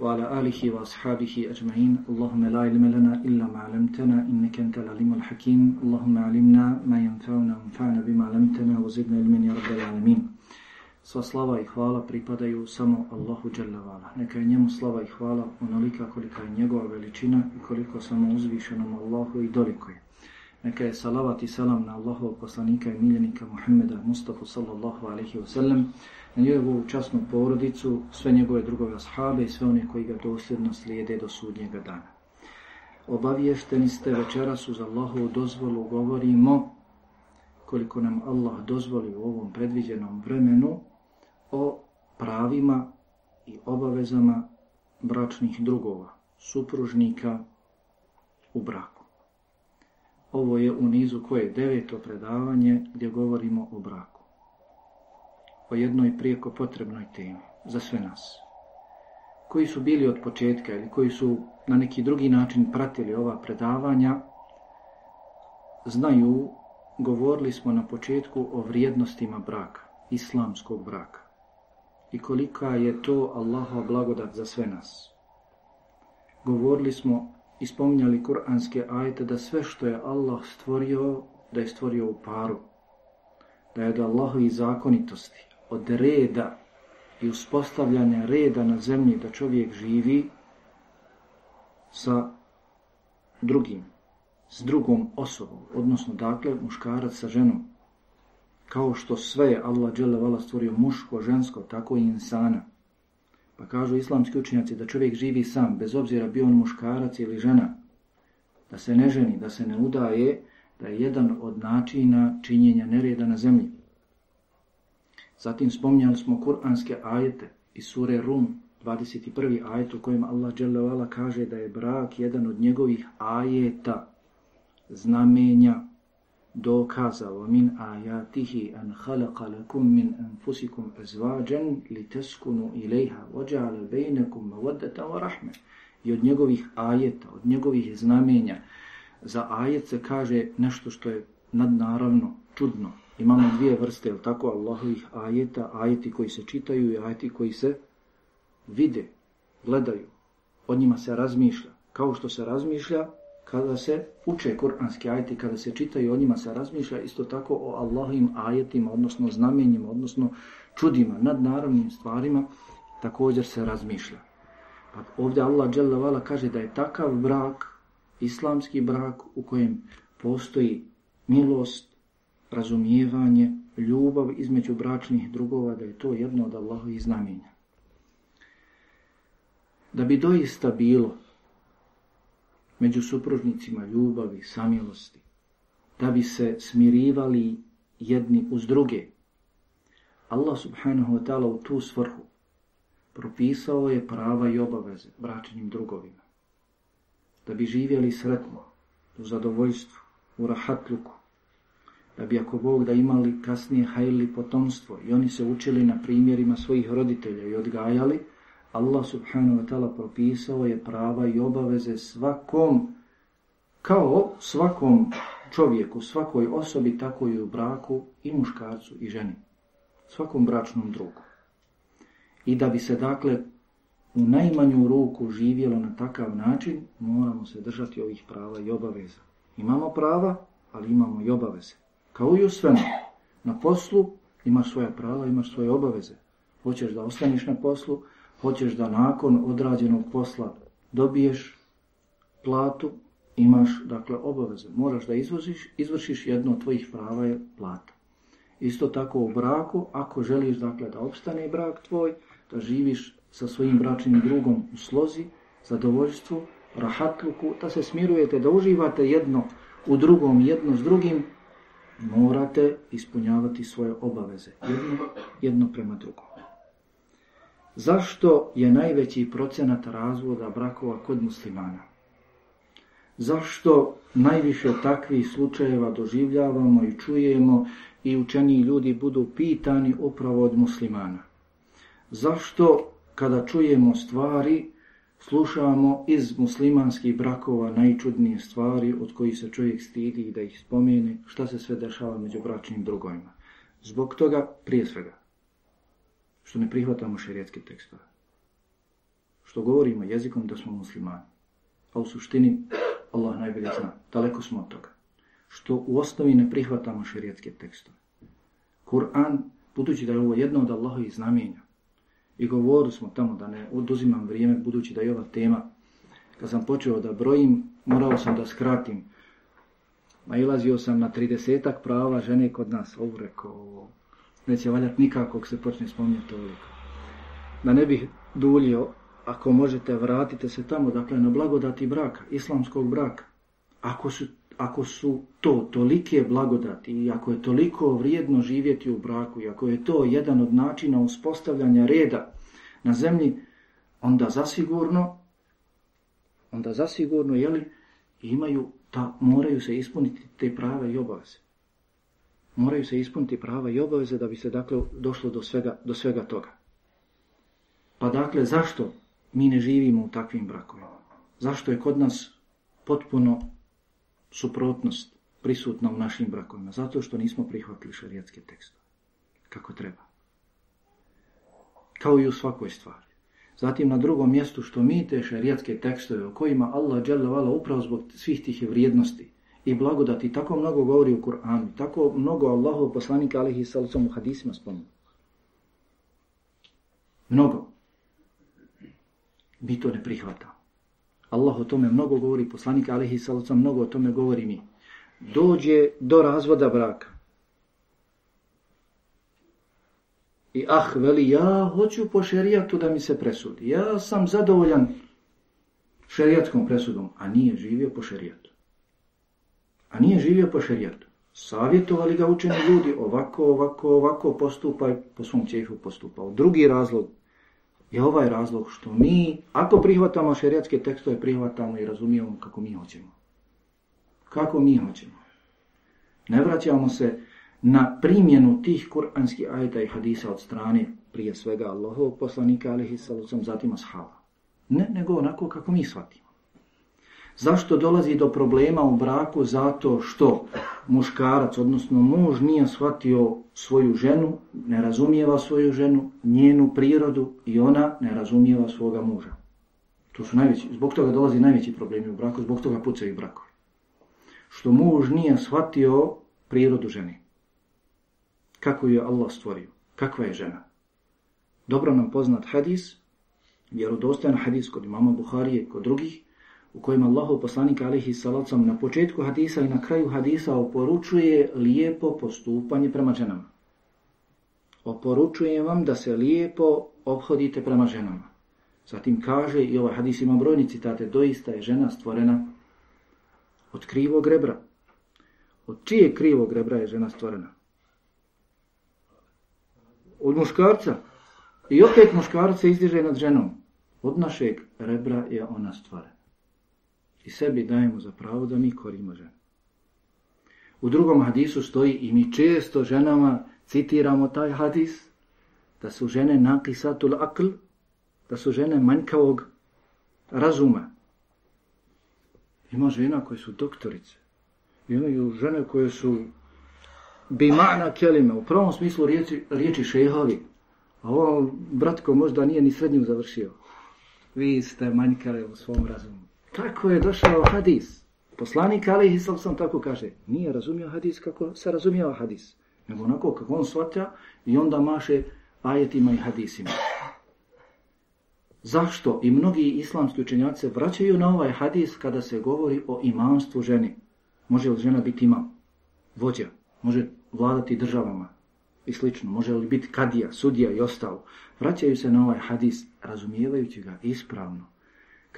وعلى آله وأصحابه أجمعين اللهم لا علم لنا إلا ما علمتنا إنك أنت العليم الحكيم اللهم علمنا ما ينفعنا وانفعنا بما علمتنا وزدنا علما يا رب العالمين Sva slava i hvala pripadaju samo Allahu Đalla Neka je njemu slava i hvala onolika kolika je njegova veličina i koliko samo uzvišenom Allahu i doliko je. Neka je salavat i salam na Allahovog poslanika i miljenika Muhammeda Mustafa sallallahu alaihi wa sallam, na njegovu časnu porodicu, sve njegove drugove ashabe i sve one koji ga dosljedno slijede do sudnjega dana. Obaviješteni ste večeras uz Allahovu dozvolu govorimo koliko nam Allah dozvoli u ovom predviđenom vremenu o pravima i obavezama bračnih drugova, supružnika u braku. Ovo je u nizu koje deveto predavanje gdje govorimo o braku. O jednoj prijeko potrebnoj temi za sve nas. Koji su bili od početka ili koji su na neki drugi način pratili ova predavanja, znaju, govorili smo na početku o vrijednostima braka, islamskog braka i kolika je to Allahova blagodat za sve nas. Govorili smo i spominjali kuranske ajete da sve što je Allah stvorio, da je stvorio u paru. Da je od Allahovi zakonitosti, od reda i uspostavljanja reda na zemlji da čovjek živi sa drugim, s drugom osobom, odnosno dakle muškarac sa ženom. Kao što sve je Allah dželle stvorio muško, žensko, tako i insana. Pa kažu islamski učenjaci da čovjek živi sam, bez obzira bio on muškarac ili žena, da se ne ženi, da se ne udaje, da je jedan od načina činjenja nereda na zemlji. Zatim spominjali smo kuranske ajete iz sure Rum, 21. ajet u kojem Allah dželle kaže da je brak jedan od njegovih ajeta, znamenja, dokaza. Min ajatihi an khalaqa lakum min anfusikum azwajan litaskunu ilayha wa ja'ala bainakum mawaddatan i od njegovih ajeta od njegovih znamenja. Za ajet se kaže nešto što je nadnaravno čudno imamo dvije vrste al tako? Allahovih ajeta ajeti koji se čitaju i ajeti koji se vide gledaju. O njima se razmišlja. Kao što se razmišlja kada se uče kuranski ajeti, kada se čitaju o njima se razmišlja, isto tako o Allahovim ajetima, odnosno znamenjima, odnosno čudima, nadnaravnim stvarima, također se razmišlja. Pa ovdje Allah dželle kaže da je takav brak, islamski brak u kojem postoji milost, razumijevanje, ljubav između bračnih drugova, da je to jedno od Allahovih znamenja. Da bi doista bilo među supružnicima ljubavi, samilosti, da bi se smirivali jedni uz druge. Allah subhanahu wa ta'ala u tu svrhu propisao je prava i obaveze bračnim drugovima. Da bi živjeli sretno, u zadovoljstvu, u rahatluku, da bi ako Bog da imali kasnije hajli potomstvo i oni se učili na primjerima svojih roditelja i odgajali, Allah subhanahu wa ta'ala propisao je prava i obaveze svakom, kao svakom čovjeku, svakoj osobi, tako i u braku i muškarcu i ženi. Svakom bračnom drugu. I da bi se dakle u najmanju ruku živjelo na takav način, moramo se držati ovih prava i obaveza. Imamo prava, ali imamo i obaveze. Kao i u svemu. Na poslu imaš svoja prava, imaš svoje obaveze. Hoćeš da ostaniš na poslu, hoćeš da nakon odrađenog posla dobiješ platu, imaš dakle obaveze. Moraš da izvoziš, izvršiš jedno od tvojih prava je plata. Isto tako u braku, ako želiš dakle da opstane brak tvoj, da živiš sa svojim bračnim drugom u slozi, zadovoljstvu, rahatluku, da se smirujete, da uživate jedno u drugom, jedno s drugim, morate ispunjavati svoje obaveze. Jedno, jedno prema drugom. Zašto je najveći procenat razvoda brakova kod muslimana? Zašto najviše takvih slučajeva doživljavamo i čujemo i učeni ljudi budu pitani upravo od muslimana? Zašto kada čujemo stvari slušamo iz muslimanskih brakova najčudnije stvari od kojih se čovjek stidi i da ih spomene šta se sve dešava među bračnim drugovima? Zbog toga, prije svega, što ne prihvatamo šerijetske tekstove. Što govorimo jezikom da smo muslimani. A u suštini, Allah najbolje zna, daleko smo od toga. Što u osnovi ne prihvatamo šerijetske tekstove. Kur'an, budući da je ovo jedno od Allahovih znamenja, i govorili smo tamo da ne oduzimam vrijeme, budući da je ova tema, kad sam počeo da brojim, morao sam da skratim. Nailazio sam na tridesetak prava žene kod nas. Ovo rekao, neće valjati nikako se počne spominjati toliko. Da ne bih duljio, ako možete, vratite se tamo, dakle, na blagodati braka, islamskog braka. Ako su, ako su to tolike blagodati i ako je toliko vrijedno živjeti u braku i ako je to jedan od načina uspostavljanja reda na zemlji, onda zasigurno, onda zasigurno, jeli, imaju, ta, moraju se ispuniti te prave i obaveze. Moraju se ispuniti prava i obaveze da bi se dakle došlo do svega, do svega toga. Pa dakle, zašto mi ne živimo u takvim brakovima? Zašto je kod nas potpuno suprotnost prisutna u našim brakovima? Zato što nismo prihvatili šarijetske tekstove. Kako treba. Kao i u svakoj stvari. Zatim na drugom mjestu što mi te šarijetske tekstove o kojima Allah dželle upravo zbog svih tih vrijednosti i blagodati tako mnogo govori u Kur'anu, tako mnogo Allahov poslanika alihi sallam u hadisima spomenu. Mnogo. Mi to ne prihvatamo. Allah o tome mnogo govori, poslanik alihi sallam mnogo o tome govori mi. Dođe do razvoda braka. I ah, veli, ja hoću po šerijatu da mi se presudi. Ja sam zadovoljan šerijatskom presudom, a nije živio po šerijatu. A nije živio po šerijatu. Savjetovali ga učeni ljudi, ovako, ovako, ovako postupaj, po svom čehu postupao. Drugi razlog je ovaj razlog što mi, ako prihvatamo šerijatske tekstove, prihvatamo i razumijemo kako mi hoćemo. Kako mi hoćemo. Ne vraćamo se na primjenu tih kuranskih ajeta i hadisa od strane prije svega Allahov poslanika alihi zatim ashaba. Ne, nego onako kako mi shvatimo. Zašto dolazi do problema u braku? Zato što muškarac, odnosno muž, nije shvatio svoju ženu, ne razumijeva svoju ženu, njenu prirodu i ona ne razumijeva svoga muža. To su najveći, zbog toga dolazi najveći problemi u braku, zbog toga pucaju brakovi. Što muž nije shvatio prirodu žene. Kako je Allah stvorio? Kakva je žena? Dobro nam poznat hadis, vjerodostojan hadis kod imama Buharije, kod drugih, u kojem Allahu poslanik alihi salacom na početku hadisa i na kraju hadisa oporučuje lijepo postupanje prema ženama. Oporučujem vam da se lijepo obhodite prema ženama. Zatim kaže, i ovaj hadis ima brojni citate, doista je žena stvorena od krivog rebra. Od čije krivog rebra je žena stvorena? Od muškarca. I opet muškarac se izdiže nad ženom. Od našeg rebra je ona stvorena i sebi dajemo za pravo da mi korimo žene. U drugom hadisu stoji i mi često ženama citiramo taj hadis, da su žene nakisatul akl, da su žene manjkavog razuma. Ima žena koje su doktorice, imaju žene koje su bimana kelime, u prvom smislu riječi, riječi šehovi, a ovo bratko možda nije ni srednju završio. Vi ste manjkali u svom razumu. Tako je došao hadis. Poslanik Ali sam tako kaže. Nije razumio hadis kako se razumio hadis. Nego onako kako on shvatja i onda maše ajetima i hadisima. Zašto? I mnogi islamski učenjaci vraćaju na ovaj hadis kada se govori o imamstvu ženi. Može li žena biti imam? Vođa. Može vladati državama i slično. Može li biti kadija, sudija i ostalo. Vraćaju se na ovaj hadis razumijevajući ga ispravno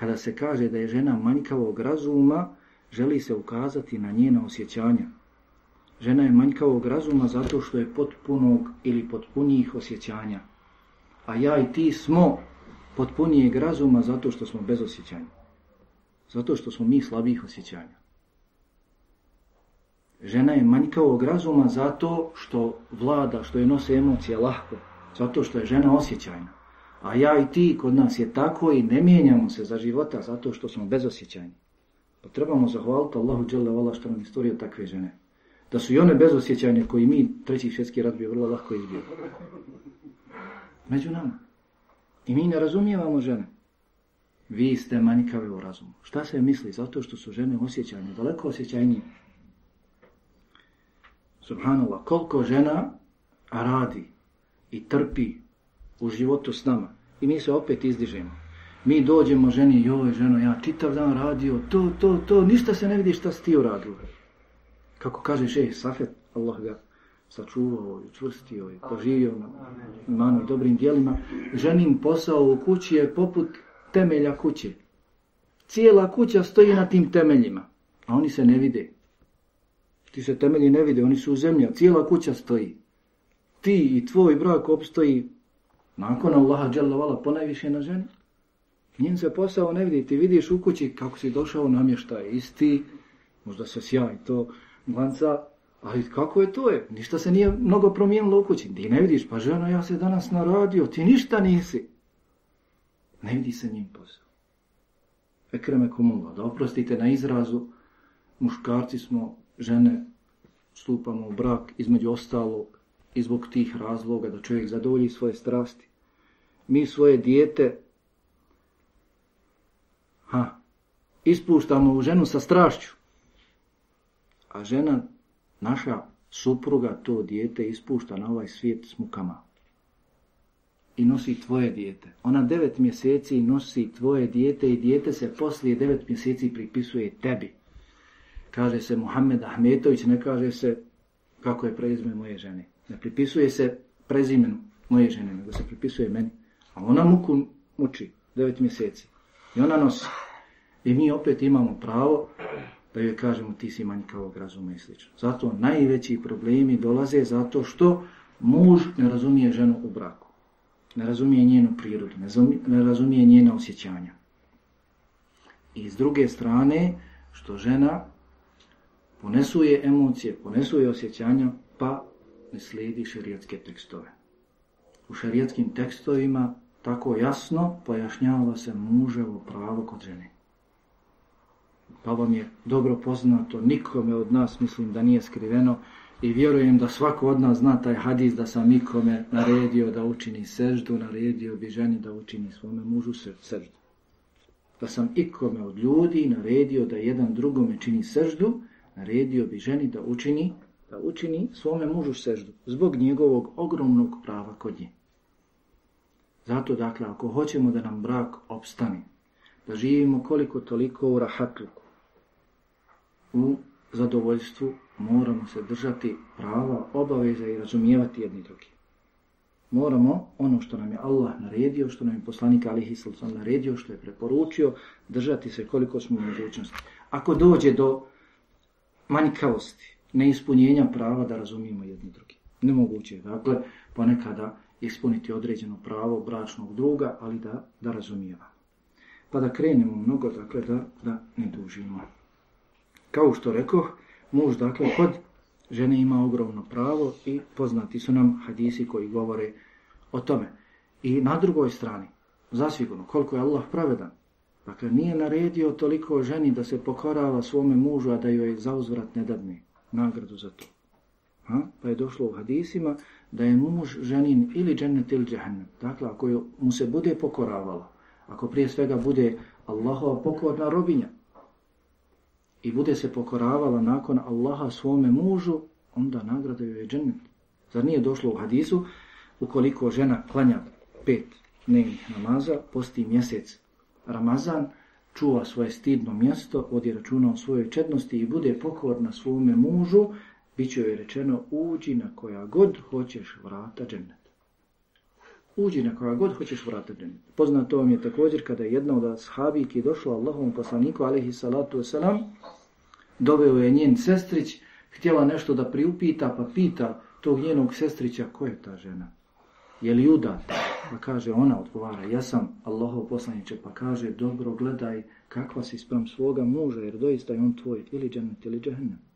kada se kaže da je žena manjkavog razuma, želi se ukazati na njena osjećanja. Žena je manjkavog razuma zato što je potpunog ili potpunijih osjećanja. A ja i ti smo potpunijeg razuma zato što smo bez osjećanja. Zato što smo mi slabih osjećanja. Žena je manjkavog razuma zato što vlada, što je nose emocije lahko. Zato što je žena osjećajna. A ja i ti kod nas je tako i ne mijenjamo se za života zato što smo bezosjećajni. Pa trebamo zahvaliti Allahu dželle vala što nam je takve žene. Da su i one bezosjećajne koji mi treći svjetski rat bi vrlo lako izbio. Među nama. I mi ne razumijevamo žene. Vi ste manjkave u razumu. Šta se misli? Zato što su žene osjećajne, daleko osjećajnije. Subhanallah, koliko žena radi i trpi u životu s nama. I mi se opet izdižemo. Mi dođemo ženi, joj ženo, ja čitav dan radio, to, to, to, ništa se ne vidi šta si ti uradio. Kako kaže šeh Safet, Allah ga sačuvao i čvrstio i poživio na manu dobrim dijelima. Ženin posao u kući je poput temelja kuće. Cijela kuća stoji na tim temeljima, a oni se ne vide. Ti se temelji ne vide, oni su u zemlji, a cijela kuća stoji. Ti i tvoj brak opstoji nakon Allaha dželavala ponajviše na ženi. Njen se posao ne vidi, ti vidiš u kući kako si došao namještaj, isti, možda se sjaj to glanca, ali kako je to je? Ništa se nije mnogo promijenilo u kući. Ti ne vidiš, pa žena, ja se danas naradio, ti ništa nisi. Ne vidi se njim posao. Ekreme kumula, da oprostite na izrazu, muškarci smo, žene, stupamo u brak između ostalog i zbog tih razloga da čovjek zadovolji svoje strasti. Mi svoje dijete ha, ispuštamo u ženu sa strašću, a žena, naša supruga, to dijete ispušta na ovaj svijet s mukama i nosi tvoje dijete. Ona devet mjeseci nosi tvoje dijete i dijete se poslije devet mjeseci pripisuje tebi. Kaže se Muhammed Ahmetović, ne kaže se kako je prezime moje žene. Ne pripisuje se prezimenu moje žene, nego se pripisuje meni. A ona muku muči devet mjeseci. I ona nosi. I mi opet imamo pravo da joj kažemo ti si manjkavog razuma i sl. Zato najveći problemi dolaze zato što muž ne razumije ženu u braku. Ne razumije njenu prirodu, ne razumije njena osjećanja. I s druge strane, što žena ponesuje emocije, ponesuje osjećanja, pa ne slijedi šerijatske tekstove. U šerijatskim tekstovima tako jasno pojašnjava se muževo pravo kod žene. Pa vam je dobro poznato, nikome od nas mislim da nije skriveno i vjerujem da svako od nas zna taj hadis da sam nikome naredio da učini seždu, naredio bi ženi da učini svome mužu seždu. Da sam ikome od ljudi naredio da jedan drugome čini seždu, naredio bi ženi da učini da učini svome mužu seždu zbog njegovog ogromnog prava kod nje. Zato dakle, ako hoćemo da nam brak opstane, da živimo koliko toliko u rahatluku, u zadovoljstvu, moramo se držati prava, obaveza i razumijevati jedni drugi. Moramo ono što nam je Allah naredio, što nam je poslanik Alihi Salsan naredio, što je preporučio, držati se koliko smo u mogućnosti. Ako dođe do manjkavosti, neispunjenja prava da razumijemo jedni drugi. Nemoguće je, dakle, ponekada ispuniti određeno pravo bračnog druga, ali da, da razumijeva. Pa da krenemo mnogo, dakle, da, da ne dužimo. Kao što rekoh, muž, dakle, kod žene ima ogromno pravo i poznati su nam hadisi koji govore o tome. I na drugoj strani, zasigurno, koliko je Allah pravedan, dakle, nije naredio toliko ženi da se pokorava svome mužu, a da joj zauzvrat ne dadne nagradu za to. Ha? Pa je došlo u hadisima da je muž ženin ili džennet ili džahnem. Dakle, ako mu se bude pokoravala, ako prije svega bude Allahova pokorna robinja i bude se pokoravala nakon Allaha svome mužu, onda nagrada joj je džennet. Zar nije došlo u hadisu, ukoliko žena klanja pet dnevnih namaza, posti mjesec Ramazan, čuva svoje stidno mjesto, vodi računa o svojoj čednosti i bude pokorna svome mužu, bit će joj rečeno uđi na koja god hoćeš vrata džennet. Uđi na koja god hoćeš vrata džennet. Poznato vam je također kada je jedna od ashabiki došla Allahovom poslaniku, alaihi salatu wasalam, doveo je njen sestrić, htjela nešto da priupita, pa pita tog njenog sestrića, ko je ta žena? Je li udata? Pa kaže, ona odgovara, ja sam Allahov poslaniče, pa kaže, dobro gledaj kakva si sprem svoga muža, jer doista je on tvoj ili džennet ili džehennem.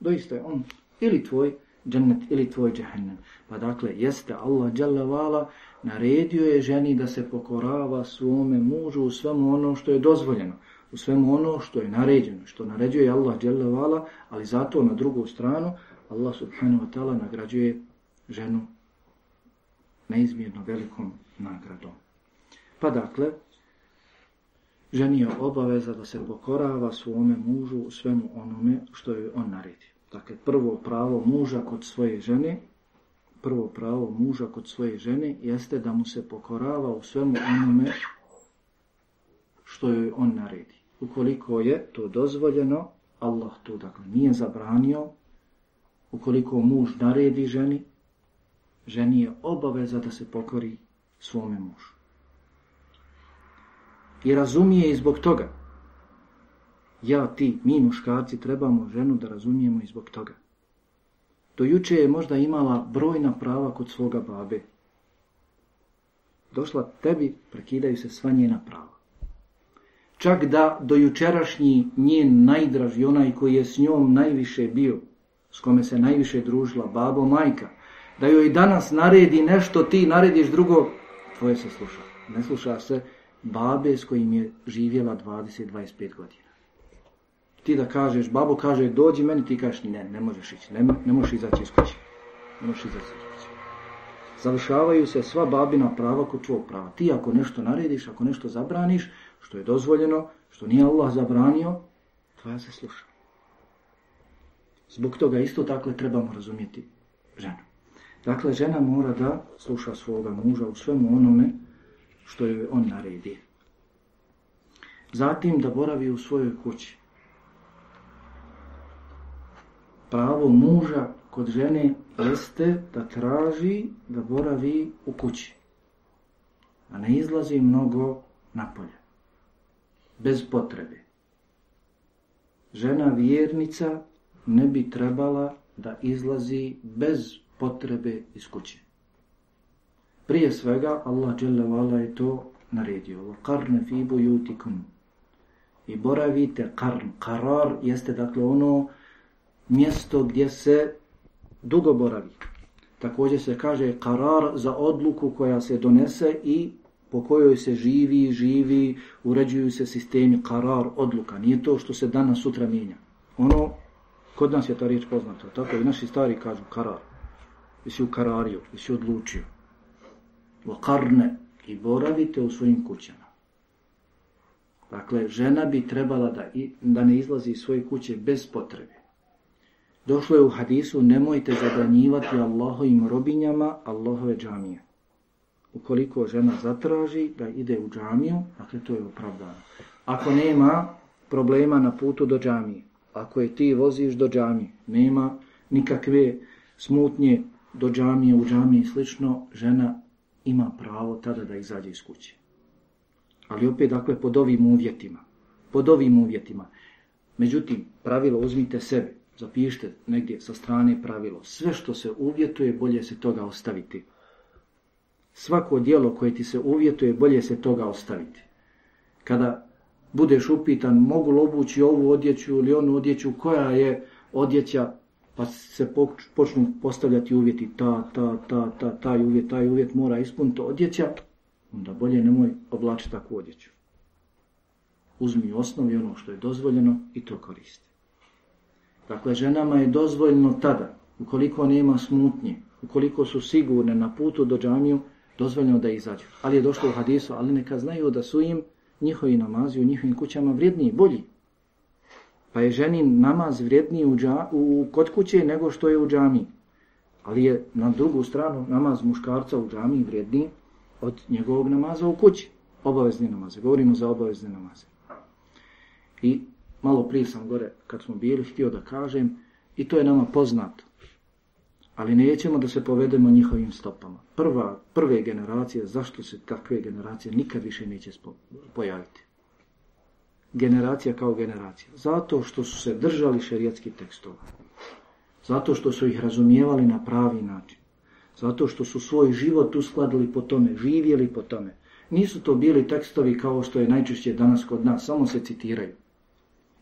Doista je on ili tvoj džennet ili tvoj džehennem. Pa dakle, jeste Allah dželevala naredio je ženi da se pokorava svome mužu u svemu ono što je dozvoljeno, u svemu ono što je naređeno, što naređuje Allah dželevala, ali zato na drugu stranu Allah subhanahu wa ta'ala nagrađuje ženu neizmjerno velikom nagradom. Pa dakle, ženi je obaveza da se pokorava svome mužu u svemu onome što je on naredi. Dakle, prvo pravo muža kod svoje žene, prvo pravo muža kod svoje žene jeste da mu se pokorava u svemu onome što joj on naredi. Ukoliko je to dozvoljeno, Allah to dakle nije zabranio, ukoliko muž naredi ženi, ženi je obaveza da se pokori svome mužu. I razumije i zbog toga. Ja, ti, mi muškarci trebamo ženu da razumijemo i zbog toga. Do juče je možda imala brojna prava kod svoga babe. Došla tebi, prekidaju se sva njena prava. Čak da do jučerašnji njen najdraži, onaj koji je s njom najviše bio, s kome se najviše družila, babo, majka, da joj danas naredi nešto, ti narediš drugo, tvoje se sluša. Ne sluša se babe s kojim je živjela 20-25 godina. Ti da kažeš, babo kaže, dođi meni, ti kažeš, ne, ne možeš ići, ne, ne možeš izaći iz kuće. Ne možeš izaći iz kuće. Završavaju se sva babina prava kod prava. Ti ako nešto narediš, ako nešto zabraniš, što je dozvoljeno, što nije Allah zabranio, tvoja se sluša. Zbog toga isto tako trebamo razumjeti ženu. Dakle, žena mora da sluša svoga muža u svemu onome što joj on naredi. Zatim da boravi u svojoj kući. Pravo muža kod žene jeste da traži da boravi u kući. A ne izlazi mnogo napolje. Bez potrebe. Žena vjernica ne bi trebala da izlazi bez potrebe iz kuće. Prije svega Allah dželle je to naredio. Qarn fi buyutikum. I boravite karn. Karar jeste dakle ono mjesto gdje se dugo boravi. Također se kaže karar za odluku koja se donese i po kojoj se živi, živi, uređuju se sistemi, karar, odluka. Nije to što se danas sutra mijenja. Ono, kod nas je ta riječ poznata. Tako i naši stari kažu karar. Jesi ukarario, jesi odlučio. Karne i boravite u svojim kućama. Dakle, žena bi trebala da, da ne izlazi iz svoje kuće bez potrebe. Došlo je u hadisu, nemojte zabranjivati Allahovim robinjama Allahove džamije. Ukoliko žena zatraži da ide u džamiju, dakle to je opravdano. Ako nema problema na putu do džamije, ako je ti voziš do džamije, nema nikakve smutnje do džamije, u džamiji i slično, žena ima pravo tada da izađe iz kuće. Ali opet, dakle, pod ovim uvjetima. Pod ovim uvjetima. Međutim, pravilo uzmite sebe, zapišite negdje sa strane pravilo. Sve što se uvjetuje, bolje se toga ostaviti. Svako dijelo koje ti se uvjetuje, bolje se toga ostaviti. Kada budeš upitan mogu li obući ovu odjeću ili onu odjeću, koja je odjeća pa se počnu postavljati uvjeti ta, ta, ta, ta, taj uvjet, taj uvjet mora ispuniti odjeća, onda bolje nemoj oblačiti takvu odjeću. Uzmi osnovi ono što je dozvoljeno i to koristi. Dakle, ženama je dozvoljeno tada, ukoliko nema smutnje, ukoliko su sigurne na putu do džamiju, dozvoljeno da izađu. Ali je došlo u hadisu, ali neka znaju da su im njihovi namazi u njihovim kućama vrijedniji, bolji. Pa je ženin namaz vrijedniji u, u, kod kuće nego što je u džami. Ali je na drugu stranu namaz muškarca u džami vrijedniji od njegovog namaza u kući. Obavezni namaze. Govorimo za obavezne namaze. I malo prije sam gore, kad smo bili, htio da kažem, i to je nama poznato. Ali nećemo da se povedemo njihovim stopama. Prva, prve generacije, zašto se takve generacije nikad više neće pojaviti? Generacija kao generacija. Zato što su se držali šerijatskih tekstova. Zato što su ih razumijevali na pravi način. Zato što su svoj život uskladili po tome, živjeli po tome. Nisu to bili tekstovi kao što je najčešće danas kod nas, samo se citiraju.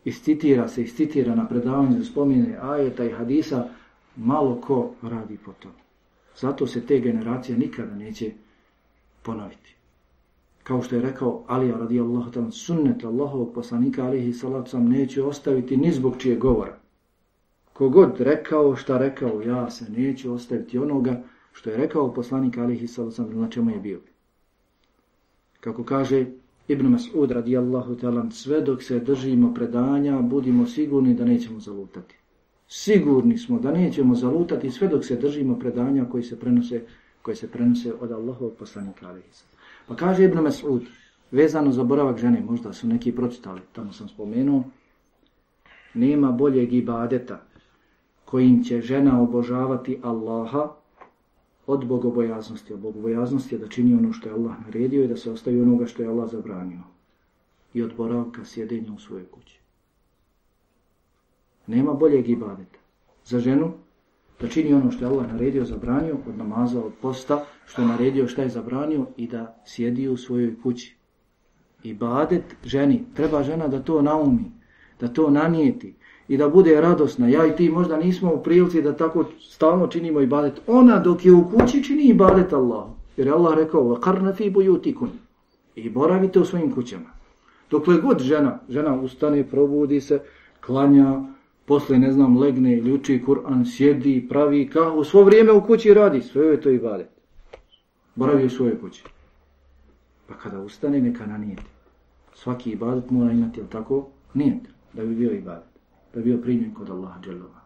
Iscitira se, iscitira na predavanju spomine ajeta i hadisa, malo ko radi po tome. Zato se te generacije nikada neće ponoviti. Kao što je rekao Alija radijallahu ta'ala, sunnet Allahovog poslanika alihi salatu sam neće ostaviti ni zbog čije govora. Kogod rekao šta rekao, ja se neću ostaviti onoga što je rekao poslanik alihi salatu sam na čemu je bio. Kako kaže Ibn Mas'ud radijallahu ta'ala, sve dok se držimo predanja, budimo sigurni da nećemo zalutati. Sigurni smo da nećemo zalutati sve dok se držimo predanja koji se prenose, koji se prenose od Allahovog poslanika alihi Pa kaže Ibn Mas'ud, vezano za boravak žene, možda su neki pročitali, tamo sam spomenuo, nema boljeg ibadeta kojim će žena obožavati Allaha od bogobojaznosti. A bogobojaznosti je da čini ono što je Allah naredio i da se ostavi onoga što je Allah zabranio. I od boravka sjedenja u svojoj kući. Nema boljeg ibadeta za ženu da čini ono što je Allah naredio, zabranio, od namaza, od posta, što je naredio, što je zabranio i da sjedi u svojoj kući. Ibadet ženi, treba žena da to naumi, da to nanijeti, i da bude radosna. Ja i ti možda nismo u prilici da tako stalno činimo ibadet. Ona dok je u kući čini ibadet Allah. Jer je Allah rekao, وَقَرْنَ فِي بُيُوتِكُنْ I boravite u svojim kućama. Dokle god žena, žena ustane, probudi se, klanja, posle, ne znam, legne ili uči Kur'an, sjedi, pravi u svo vrijeme u kući radi, sve je to ibadet. Boravi u svojoj kući. Pa kada ustane, neka nanijeti. Svaki ibadet mora imati, jel tako? Nijet, da bi bio ibadet da bio primjen kod Allaha dželova.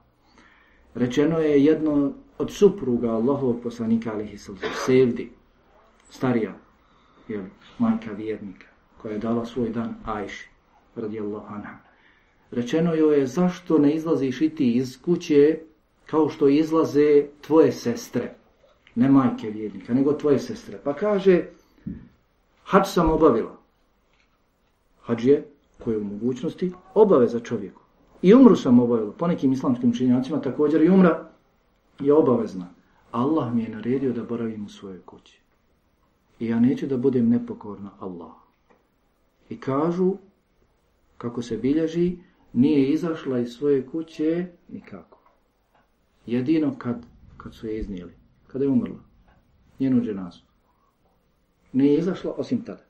Rečeno je jedno od supruga Allahovog poslanika alihi Sevdi, starija, jel, majka vjernika, koja je dala svoj dan Ajši, radijallahu anha. Rečeno joj je zašto ne izlaziš i ti iz kuće kao što izlaze tvoje sestre, ne majke vjernika, nego tvoje sestre. Pa kaže, hač sam obavila. Hač je, u mogućnosti, obaveza čovjeku. I umru sam obavila. Po nekim islamskim učenjacima također i umra je obavezna. Allah mi je naredio da boravim u svojoj kući. I ja neću da budem nepokorna Allah. I kažu, kako se bilježi, nije izašla iz svoje kuće nikako. Jedino kad, kad su je iznijeli. Kada je umrla. Njenu dženazu. Nije izašla osim tada.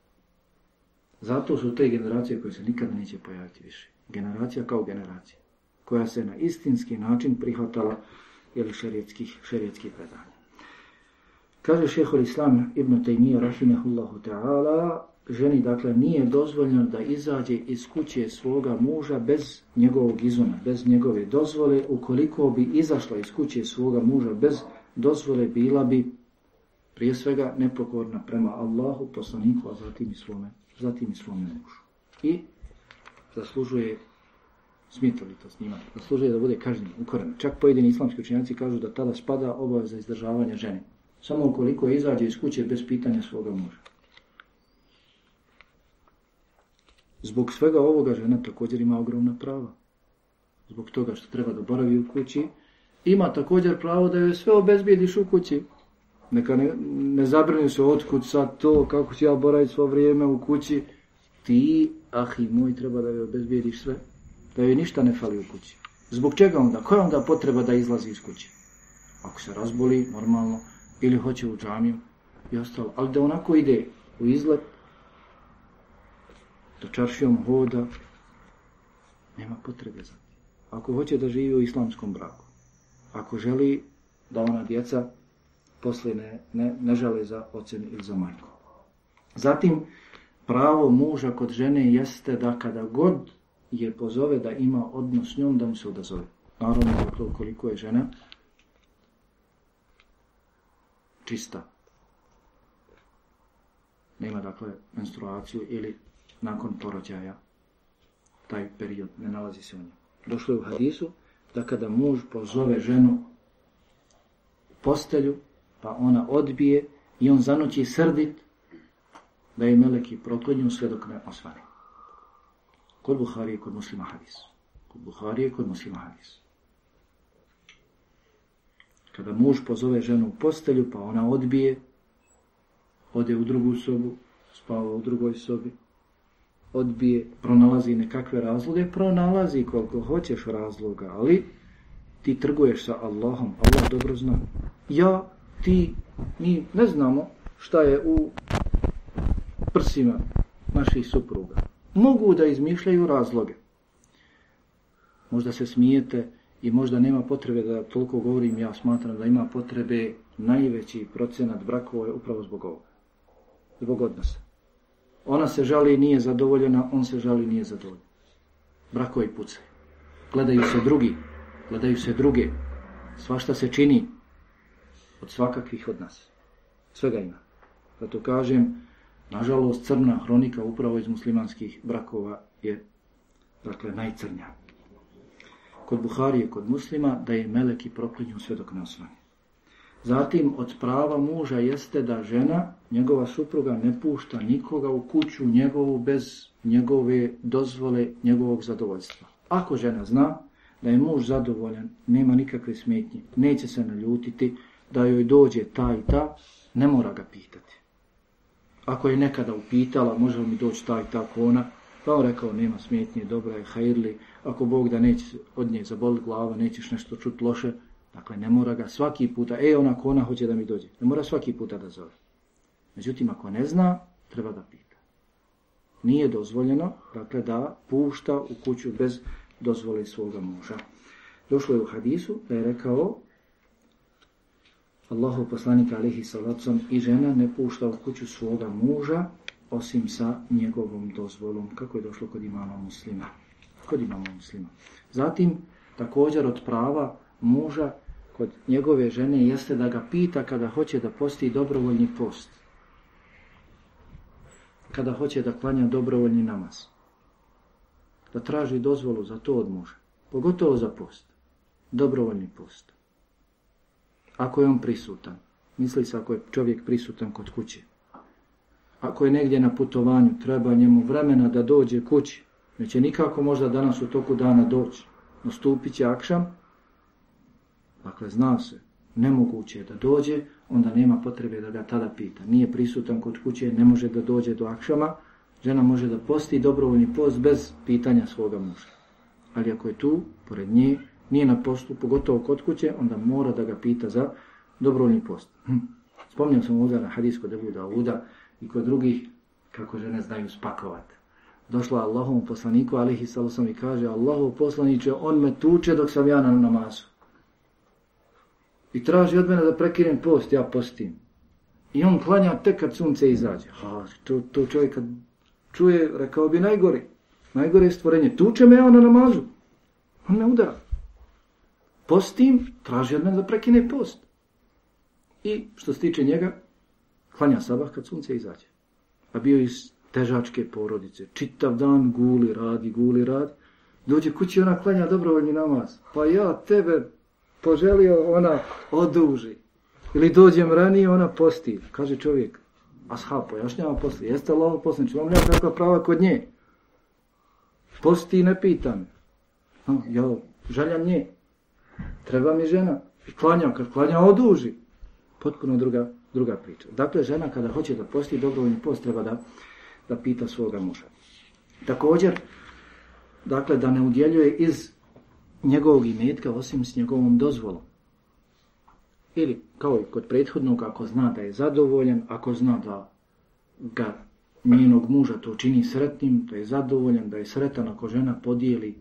Zato su te generacije koje se nikada neće pojaviti više generacija kao generacija, koja se na istinski način prihvatala ili šerijetskih, šerijetskih predanja. Kaže šehol Islam ibn Taymiyyah rahimahullahu ta'ala, ženi dakle nije dozvoljeno da izađe iz kuće svoga muža bez njegovog izuna, bez njegove dozvole. Ukoliko bi izašla iz kuće svoga muža bez dozvole, bila bi prije svega nepokorna prema Allahu, poslaniku, a zatim i svome, zatim i svome mužu. I zaslužuje li to snimati, zaslužuje da bude kažnjen, ukoren. Čak pojedini islamski učenjaci kažu da tada spada obaveza izdržavanja žene. Samo ukoliko izađe iz kuće bez pitanja svoga muža. Zbog svega ovoga žena također ima ogromna prava. Zbog toga što treba da boravi u kući, ima također pravo da joj sve obezbijediš u kući. Neka ne, ne se otkud sad to, kako ću ja boraviti svo vrijeme u kući. Ti ahi moj, treba da joj obezbijediš sve, da joj ništa ne fali u kući. Zbog čega onda? Koja onda potreba da izlazi iz kuće? Ako se razboli, normalno, ili hoće u džamiju i ostalo. Ali da onako ide u izlet, da čaršijom hoda, nema potrebe za Ako hoće da živi u islamskom braku, ako želi da ona djeca poslije ne, ne, ne žale za ocen ili za majku. Zatim, pravo muža kod žene jeste da kada god je pozove da ima odnos s njom, da mu se odazove. Naravno, dakle, koliko je žena čista. Nema, dakle, menstruaciju ili nakon porođaja taj period ne nalazi se u njoj. Došlo je u hadisu da kada muž pozove ženu u postelju, pa ona odbije i on zanoći srdit, da je meleki proklinju sve dok ne osvane. Kod Buharije, kod muslima hadis. Kod Buharije, kod muslima hadis. Kada muž pozove ženu u postelju, pa ona odbije, ode u drugu sobu, spava u drugoj sobi, odbije, pronalazi nekakve razloge, pronalazi koliko hoćeš razloga, ali ti trguješ sa Allahom, Allah dobro zna. Ja, ti, mi ne znamo šta je u prsima naših supruga. Mogu da izmišljaju razloge. Možda se smijete i možda nema potrebe da toliko govorim, ja smatram da ima potrebe najveći procenat brakova je upravo zbog ovoga. Zbog odnosa. Ona se žali nije zadovoljena, on se žali nije zadovoljen. Brakovi pucaju. Gledaju se drugi, gledaju se druge. Svašta se čini od svakakvih od nas. Svega ima. Zato kažem, nažalost, crna hronika upravo iz muslimanskih brakova je dakle, najcrnja. Kod Buharije, kod muslima, da je meleki proklinju sve dok ne Zatim, od prava muža jeste da žena, njegova supruga, ne pušta nikoga u kuću njegovu bez njegove dozvole, njegovog zadovoljstva. Ako žena zna da je muž zadovoljan, nema nikakve smetnje, neće se naljutiti, da joj dođe ta i ta, ne mora ga pitati. Ako je nekada upitala, može li mi doći ta i ta kona, pa on rekao, nema smetnje, dobra je, hajrli, ako Bog da neće od nje zaboliti glava, nećeš nešto čuti loše, Dakle, ne mora ga svaki puta, e, ona kona hoće da mi dođe. Ne mora svaki puta da zove. Međutim, ako ne zna, treba da pita. Nije dozvoljeno, dakle, da pušta u kuću bez dozvole svoga muža. Došlo je u hadisu da je rekao Allahu poslanika alihi salacom i žena ne pušta u kuću svoga muža osim sa njegovom dozvolom, kako je došlo kod imama muslima. Kod imama muslima. Zatim, također od prava muža kod njegove žene jeste da ga pita kada hoće da posti dobrovoljni post. Kada hoće da klanja dobrovoljni namaz. Da traži dozvolu za to od muža. Pogotovo za post. Dobrovoljni post. Ako je on prisutan. Misli se ako je čovjek prisutan kod kuće. Ako je negdje na putovanju, treba njemu vremena da dođe kući. Neće nikako možda danas u toku dana doći. Nastupit će akšam, Dakle, zna se, nemoguće je da dođe, onda nema potrebe da ga tada pita. Nije prisutan kod kuće, ne može da dođe do akšama, žena može da posti dobrovoljni post bez pitanja svoga muža. Ali ako je tu, pored nje, nije na postu, pogotovo kod kuće, onda mora da ga pita za dobrovoljni post. Hm. Spomnio sam ovdje na hadijsko debu Dauda i kod drugih kako žene znaju spakovati. Došla Allahom poslaniku, alihi salosom i kaže, Allahov poslaniće, on me tuče dok sam ja na namazu i traži od mene da prekinem post, ja postim. I on klanja tek kad sunce izađe. Ha, to, to čovjek kad čuje, rekao bi najgori. Najgore je stvorenje. Tuče me on na namazu. On me udara. Postim, traži od mene da prekine post. I što se tiče njega, klanja sabah kad sunce izađe. A bio iz težačke porodice. Čitav dan guli radi, guli radi. Dođe kući ona klanja dobrovoljni namaz. Pa ja tebe poželio, ona oduži. Ili dođem ranije, ona posti. Kaže čovjek, ashab, pojašnjava poslije. Jeste Allah poslanič, vam nema kakva prava kod nje. Posti i ne pitam. No, ja nje. Treba mi žena. I klanja, kad klanja, oduži. Potpuno druga, druga priča. Dakle, žena kada hoće da posti dobrovoljni post, treba da, da pita svoga muža. Također, dakle, da ne udjeljuje iz njegovog imetka osim s njegovom dozvolom. Ili, kao i kod prethodnog, ako zna da je zadovoljan, ako zna da ga njenog muža to čini sretnim, da je zadovoljan, da je sretan ako žena podijeli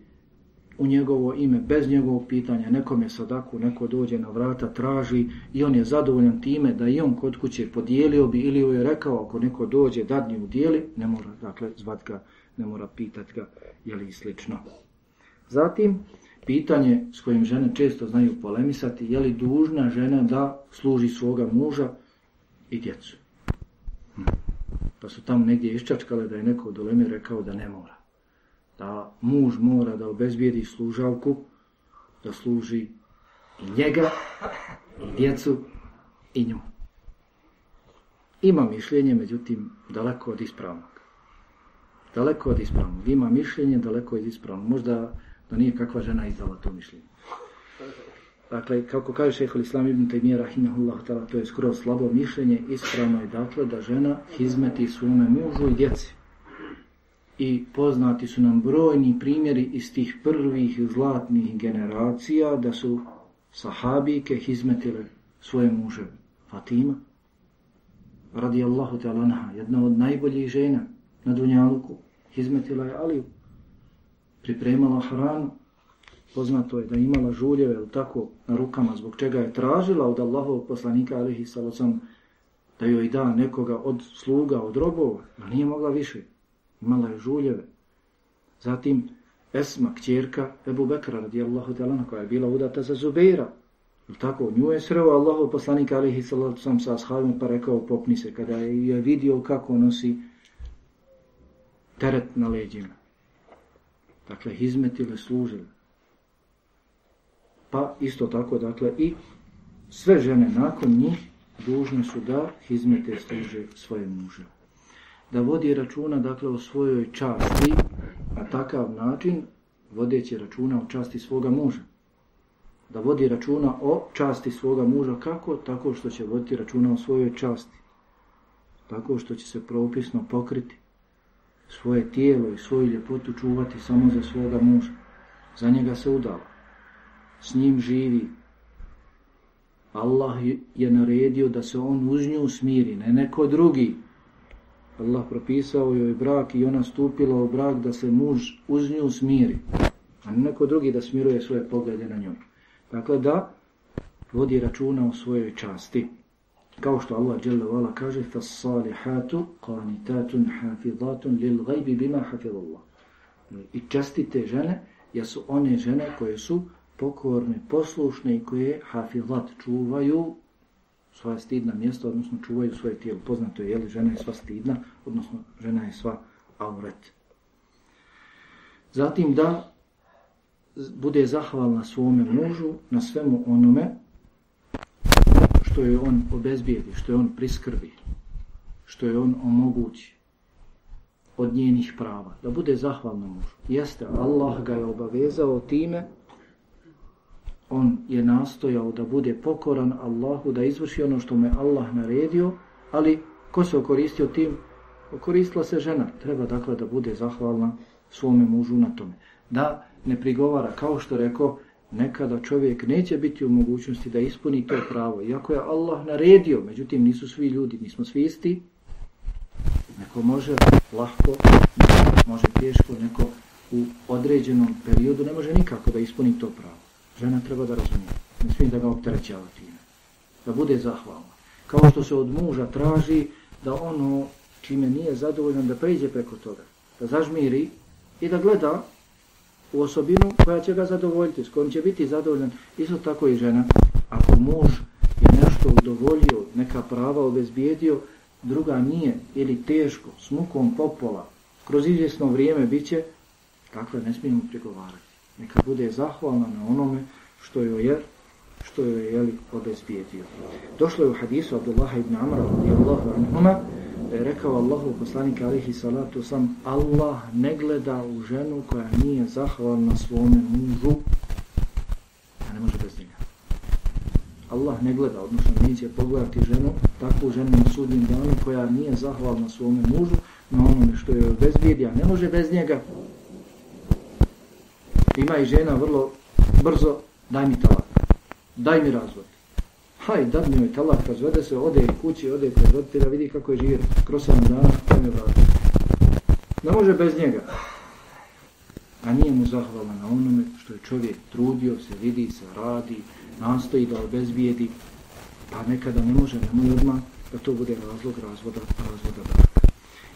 u njegovo ime bez njegovog pitanja, nekom je sadaku, neko dođe na vrata, traži i on je zadovoljan time da i on kod kuće podijelio bi ili joj je rekao ako neko dođe dadnji udijeli, ne mora dakle zvat ga, ne mora pitat ga, je li slično. Zatim, Pitanje s kojim žene često znaju polemisati, je li dužna žena da služi svoga muža i djecu. Hm. Pa su tamo negdje iščačkale da je neko od doleme rekao da ne mora. Da muž mora da obezbijedi služavku, da služi i njega, i djecu, i nju. Ima mišljenje, međutim, daleko od ispravnog. Daleko od ispravnog. Ima mišljenje, daleko od ispravnog. Možda da nije kakva žena izdala to mišljenje. dakle, kako kaže šehol Islam ibn Taymiyyah rahimahullah ta'ala, to je skoro slabo mišljenje, ispravno je dakle da žena hizmeti svome mužu i djeci. I poznati su nam brojni primjeri iz tih prvih zlatnih generacija da su sahabike hizmetile svoje muže. Fatima, radijallahu ta'ala jedna od najboljih žena na Dunjaluku, hizmetila je Aliju, pripremala hranu, poznato je da imala žuljeve ili tako na rukama, zbog čega je tražila od Allahovog poslanika alihi salacom da joj da nekoga od sluga, od robova, a nije mogla više. Imala je žuljeve. Zatim Esma, kćerka Ebu Bekra radijallahu talana, koja je bila udata za Zubeira. Tako, nju je sreo Allahov poslanika alihi salacom sa ashabima pa rekao popni se kada je vidio kako nosi teret na leđima. Dakle, hizmetile, služile. Pa isto tako, dakle, i sve žene nakon njih dužne su da hizmete služe svoje muže. Da vodi računa, dakle, o svojoj časti, na takav način, vodeći računa o časti svoga muža. Da vodi računa o časti svoga muža, kako? Tako što će voditi računa o svojoj časti. Tako što će se propisno pokriti svoje tijelo i svoju ljepotu čuvati samo za svoga muža. Za njega se udala s njim živi. Allah je naredio da se on uz nju smiri, ne neko drugi. Allah propisao joj brak i ona stupila u brak da se muž uz nju smiri, a ne neko drugi da smiruje svoje poglede na njoj. Dakle, da vodi računa o svojoj časti. Kao što Allah dželle vala kaže: "Fas-salihatu qanitatun hafizatun lil-ghaibi bima hafizallah." I častite žene jesu one žene koje su pokorne, poslušne i koje hafizat čuvaju svoja stidna mjesta, odnosno čuvaju svoje tijelo. Poznato je, je li žena je sva stidna, odnosno žena je sva auret. Zatim da bude zahvalna svome mužu na svemu onome što je on obezbijedi, što je on priskrbi, što je on omogući od njenih prava. Da bude zahvalna mužu. Jeste, Allah ga je obavezao time on je nastojao da bude pokoran Allahu, da izvrši ono što me Allah naredio, ali ko se okoristio tim? Okoristila se žena. Treba dakle da bude zahvalna svome mužu na tome. Da ne prigovara, kao što rekao, nekada čovjek neće biti u mogućnosti da ispuni to pravo. Iako je Allah naredio, međutim nisu svi ljudi, nismo svi isti, neko može lahko, može teško, neko u određenom periodu ne može nikako da ispuni to pravo. Žena treba da razumije. Ne smije da ga opterećava time. Da bude zahvalna. Kao što se od muža traži da ono čime nije zadovoljan da pređe preko toga. Da zažmiri i da gleda u osobinu koja će ga zadovoljiti, s kojom će biti zadovoljan. Isto tako i žena. Ako muž je nešto udovoljio, neka prava obezbijedio, druga nije ili teško, s mukom popola, kroz izvjesno vrijeme bit će, takve ne smijemo prigovarati neka bude zahvalna na onome što joj je što joj je obezbijedio. Došlo je u hadisu Abdullah ibn Amra radijallahu anhuma rekao Allahu poslanik alihi salatu sam Allah ne gleda u ženu koja nije zahvalna svome mužu a ne može bez njega. Allah ne gleda, odnosno neće pogledati ženu, takvu ženu na sudnjem danu koja nije zahvalna svome mužu na onome što je obezbijedio, a ne može bez njega ima i žena vrlo brzo, daj mi talak, daj mi razvod. Haj, dad mi joj talak, razvede se, ode kući, ode kod roditelja, vidi kako je živio, kroz 7 dana, mi vrati. Ne može bez njega. A nije mu zahvala na onome što je čovjek trudio, se vidi, se radi, nastoji da obezbijedi, pa nekada ne može, nemoj odmah da to bude razlog razvoda, razvoda braka.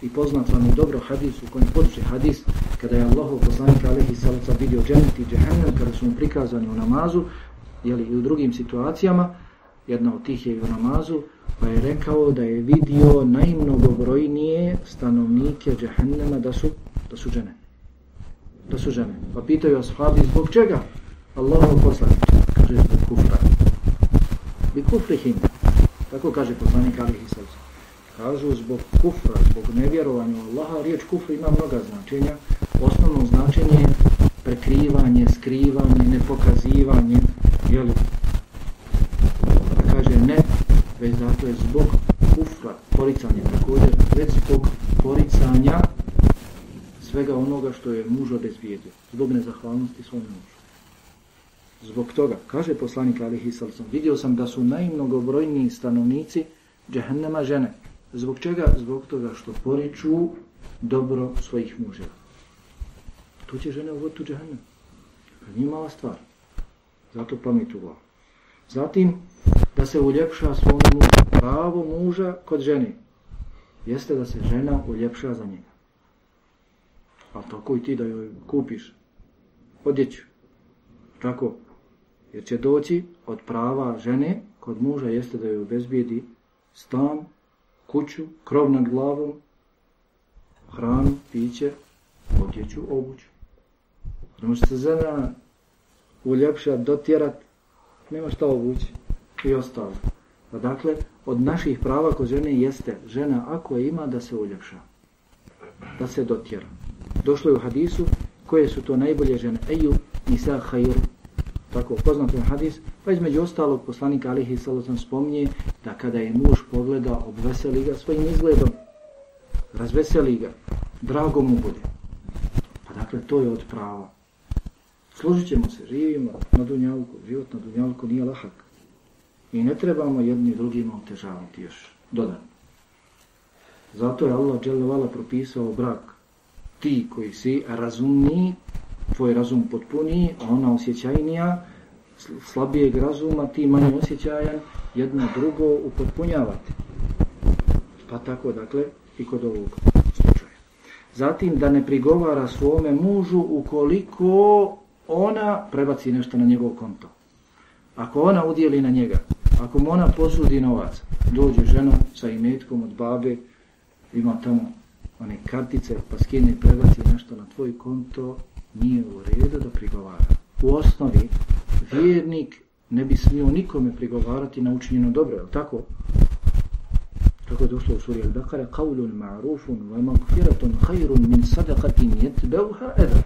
I poznat vam je dobro hadis u kojem poduče hadis kada je Allahu poslanik alaihi salaca vidio dženet i džehennem kada su mu prikazani u namazu jeli, i u drugim situacijama jedna od tih je i u namazu pa je rekao da je vidio najmnogobrojnije stanovnike džehennema da su, da su žene. Da su žene. Pa pitaju ashabi zbog čega? Allahu poslanik kaže zbog kufra. Bi kufrihim tako kaže poslanik alaihi salaca kažu zbog kufra, zbog nevjerovanja u Allaha, riječ kufra ima mnoga značenja. Osnovno značenje je prekrivanje, skrivanje, nepokazivanje, također ne, već dakle zbog kufra, poricanja također, već zbog poricanja svega onoga što je muž obezvijedio, zbog nezahvalnosti svom mužu. Zbog toga, kaže poslanik Ali Salsom, vidio sam da su najmnogobrojniji stanovnici džehennema žene. Zbog čega? Zbog toga što poriču dobro svojih muževa. Tu će žene uvoditi u džehennem. Pa nije mala stvar. Zato pamet u glavu. Zatim, da se uljepša svom mužu. Pravo muža kod žene jeste da se žena uljepša za njega. A tako i ti da joj kupiš odjeću. Tako. Jer će doći od prava žene kod muža jeste da joj obezbijedi stan, kuću, krov nad glavom, hranu, piće, odjeću, obuću. Ne može se žena uljepšati, dotjerat, nema šta obući i ostalo. Pa dakle, od naših prava kod žene jeste žena ako je ima da se uljepša, da se dotjera. Došlo je u hadisu koje su to najbolje žene. Eju nisa hajur. Tako poznato je hadis. Pa između ostalog poslanik Alihi Salatan spominje da kada je muž pogleda obveseli ga svojim izgledom. Razveseli ga. Drago mu bude. Pa dakle to je od prava. Složit ćemo se, živimo na Dunjalku. Život na Dunjalku nije lahak. I ne trebamo jedni drugima otežavati još dodatno. Zato je Allah propisao brak ti koji si razumni, tvoj razum potpuniji, a ona osjećajnija, slabijeg razuma, ti manje osjećajan, jedno drugo upotpunjavati. Pa tako, dakle, i kod ovog slučaja. Zatim, da ne prigovara svome mužu ukoliko ona prebaci nešto na njegov konto. Ako ona udjeli na njega, ako mu ona posudi novac, dođe žena sa imetkom od babe, ima tamo one kartice pa skine i prebaci nešto na tvoj konto, nije u redu da prigovara. U osnovi, vjernik ne bi smio nikome prigovarati na učinjeno dobro, je tako? Tako je došlo u suri Al-Baqara, قَوْلٌ مَعْرُوفٌ وَمَغْفِرَةٌ خَيْرٌ مِنْ صَدَقَةٍ يَتْبَوْهَا اَذَا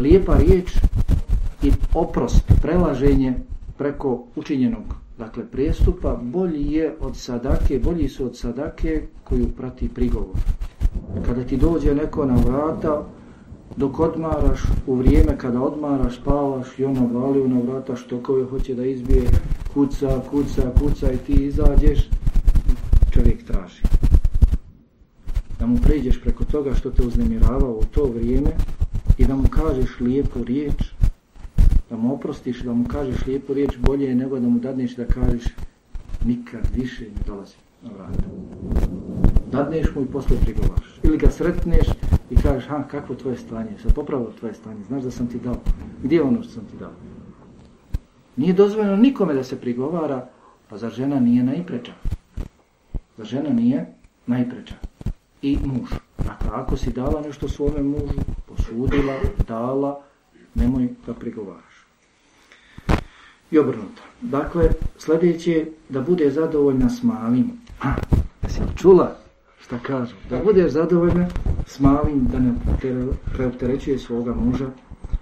Lijepa riječ i oprost, prelaženje preko učinjenog dakle prijestupa bolji je od sadake, bolji su od sadake koju prati prigovor. Kada ti dođe neko na vrata, dok odmaraš, u vrijeme kada odmaraš, spavaš i ono vali na vrata što koje hoće da izbije, kuca, kuca, kuca i ti izađeš, čovjek traži. Da mu pređeš preko toga što te uznemiravao u to vrijeme i da mu kažeš lijepu riječ, da mu oprostiš, da mu kažeš lijepu riječ bolje je nego da mu dadneš da kažeš nikad više ne dolazi na vrata. Dadneš mu i poslije prigovaraš. Ili ga sretneš i kažeš, ha, kakvo tvoje stanje, sad popravilo tvoje stanje, znaš da sam ti dao. Gdje je ono što sam ti dao? Nije dozvoljeno nikome da se prigovara, pa za žena nije najpreča. Za žena nije najpreča. I muž. Dakle, ako si dala nešto svome mužu, posudila, dala, nemoj da prigovaraš i obrnuto. Dakle, sljedeće je da bude zadovoljna s malim. A, jesi čula šta kažu? Da budeš zadovoljna s malim, da ne preopterećuje svoga muža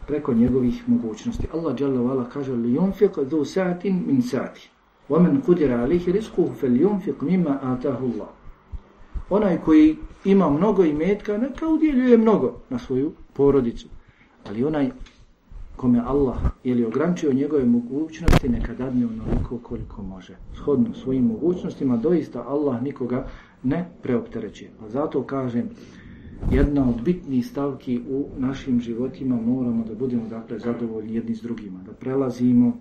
preko njegovih mogućnosti. Allah dželle kaže li yunfiq du sa'atin min sa'ati. Wa man qadira alayhi rizquhu falyunfiq mimma ataahu Allah. Onaj koji ima mnogo imetka, neka udjeljuje mnogo na svoju porodicu. Ali onaj kome Allah ili ograničio njegove mogućnosti, neka dadne onoliko koliko može. Shodno svojim mogućnostima, doista Allah nikoga ne preopterećuje. Pa zato kažem, jedna od bitnijih stavki u našim životima moramo da budemo dakle zadovoljni jedni s drugima, da prelazimo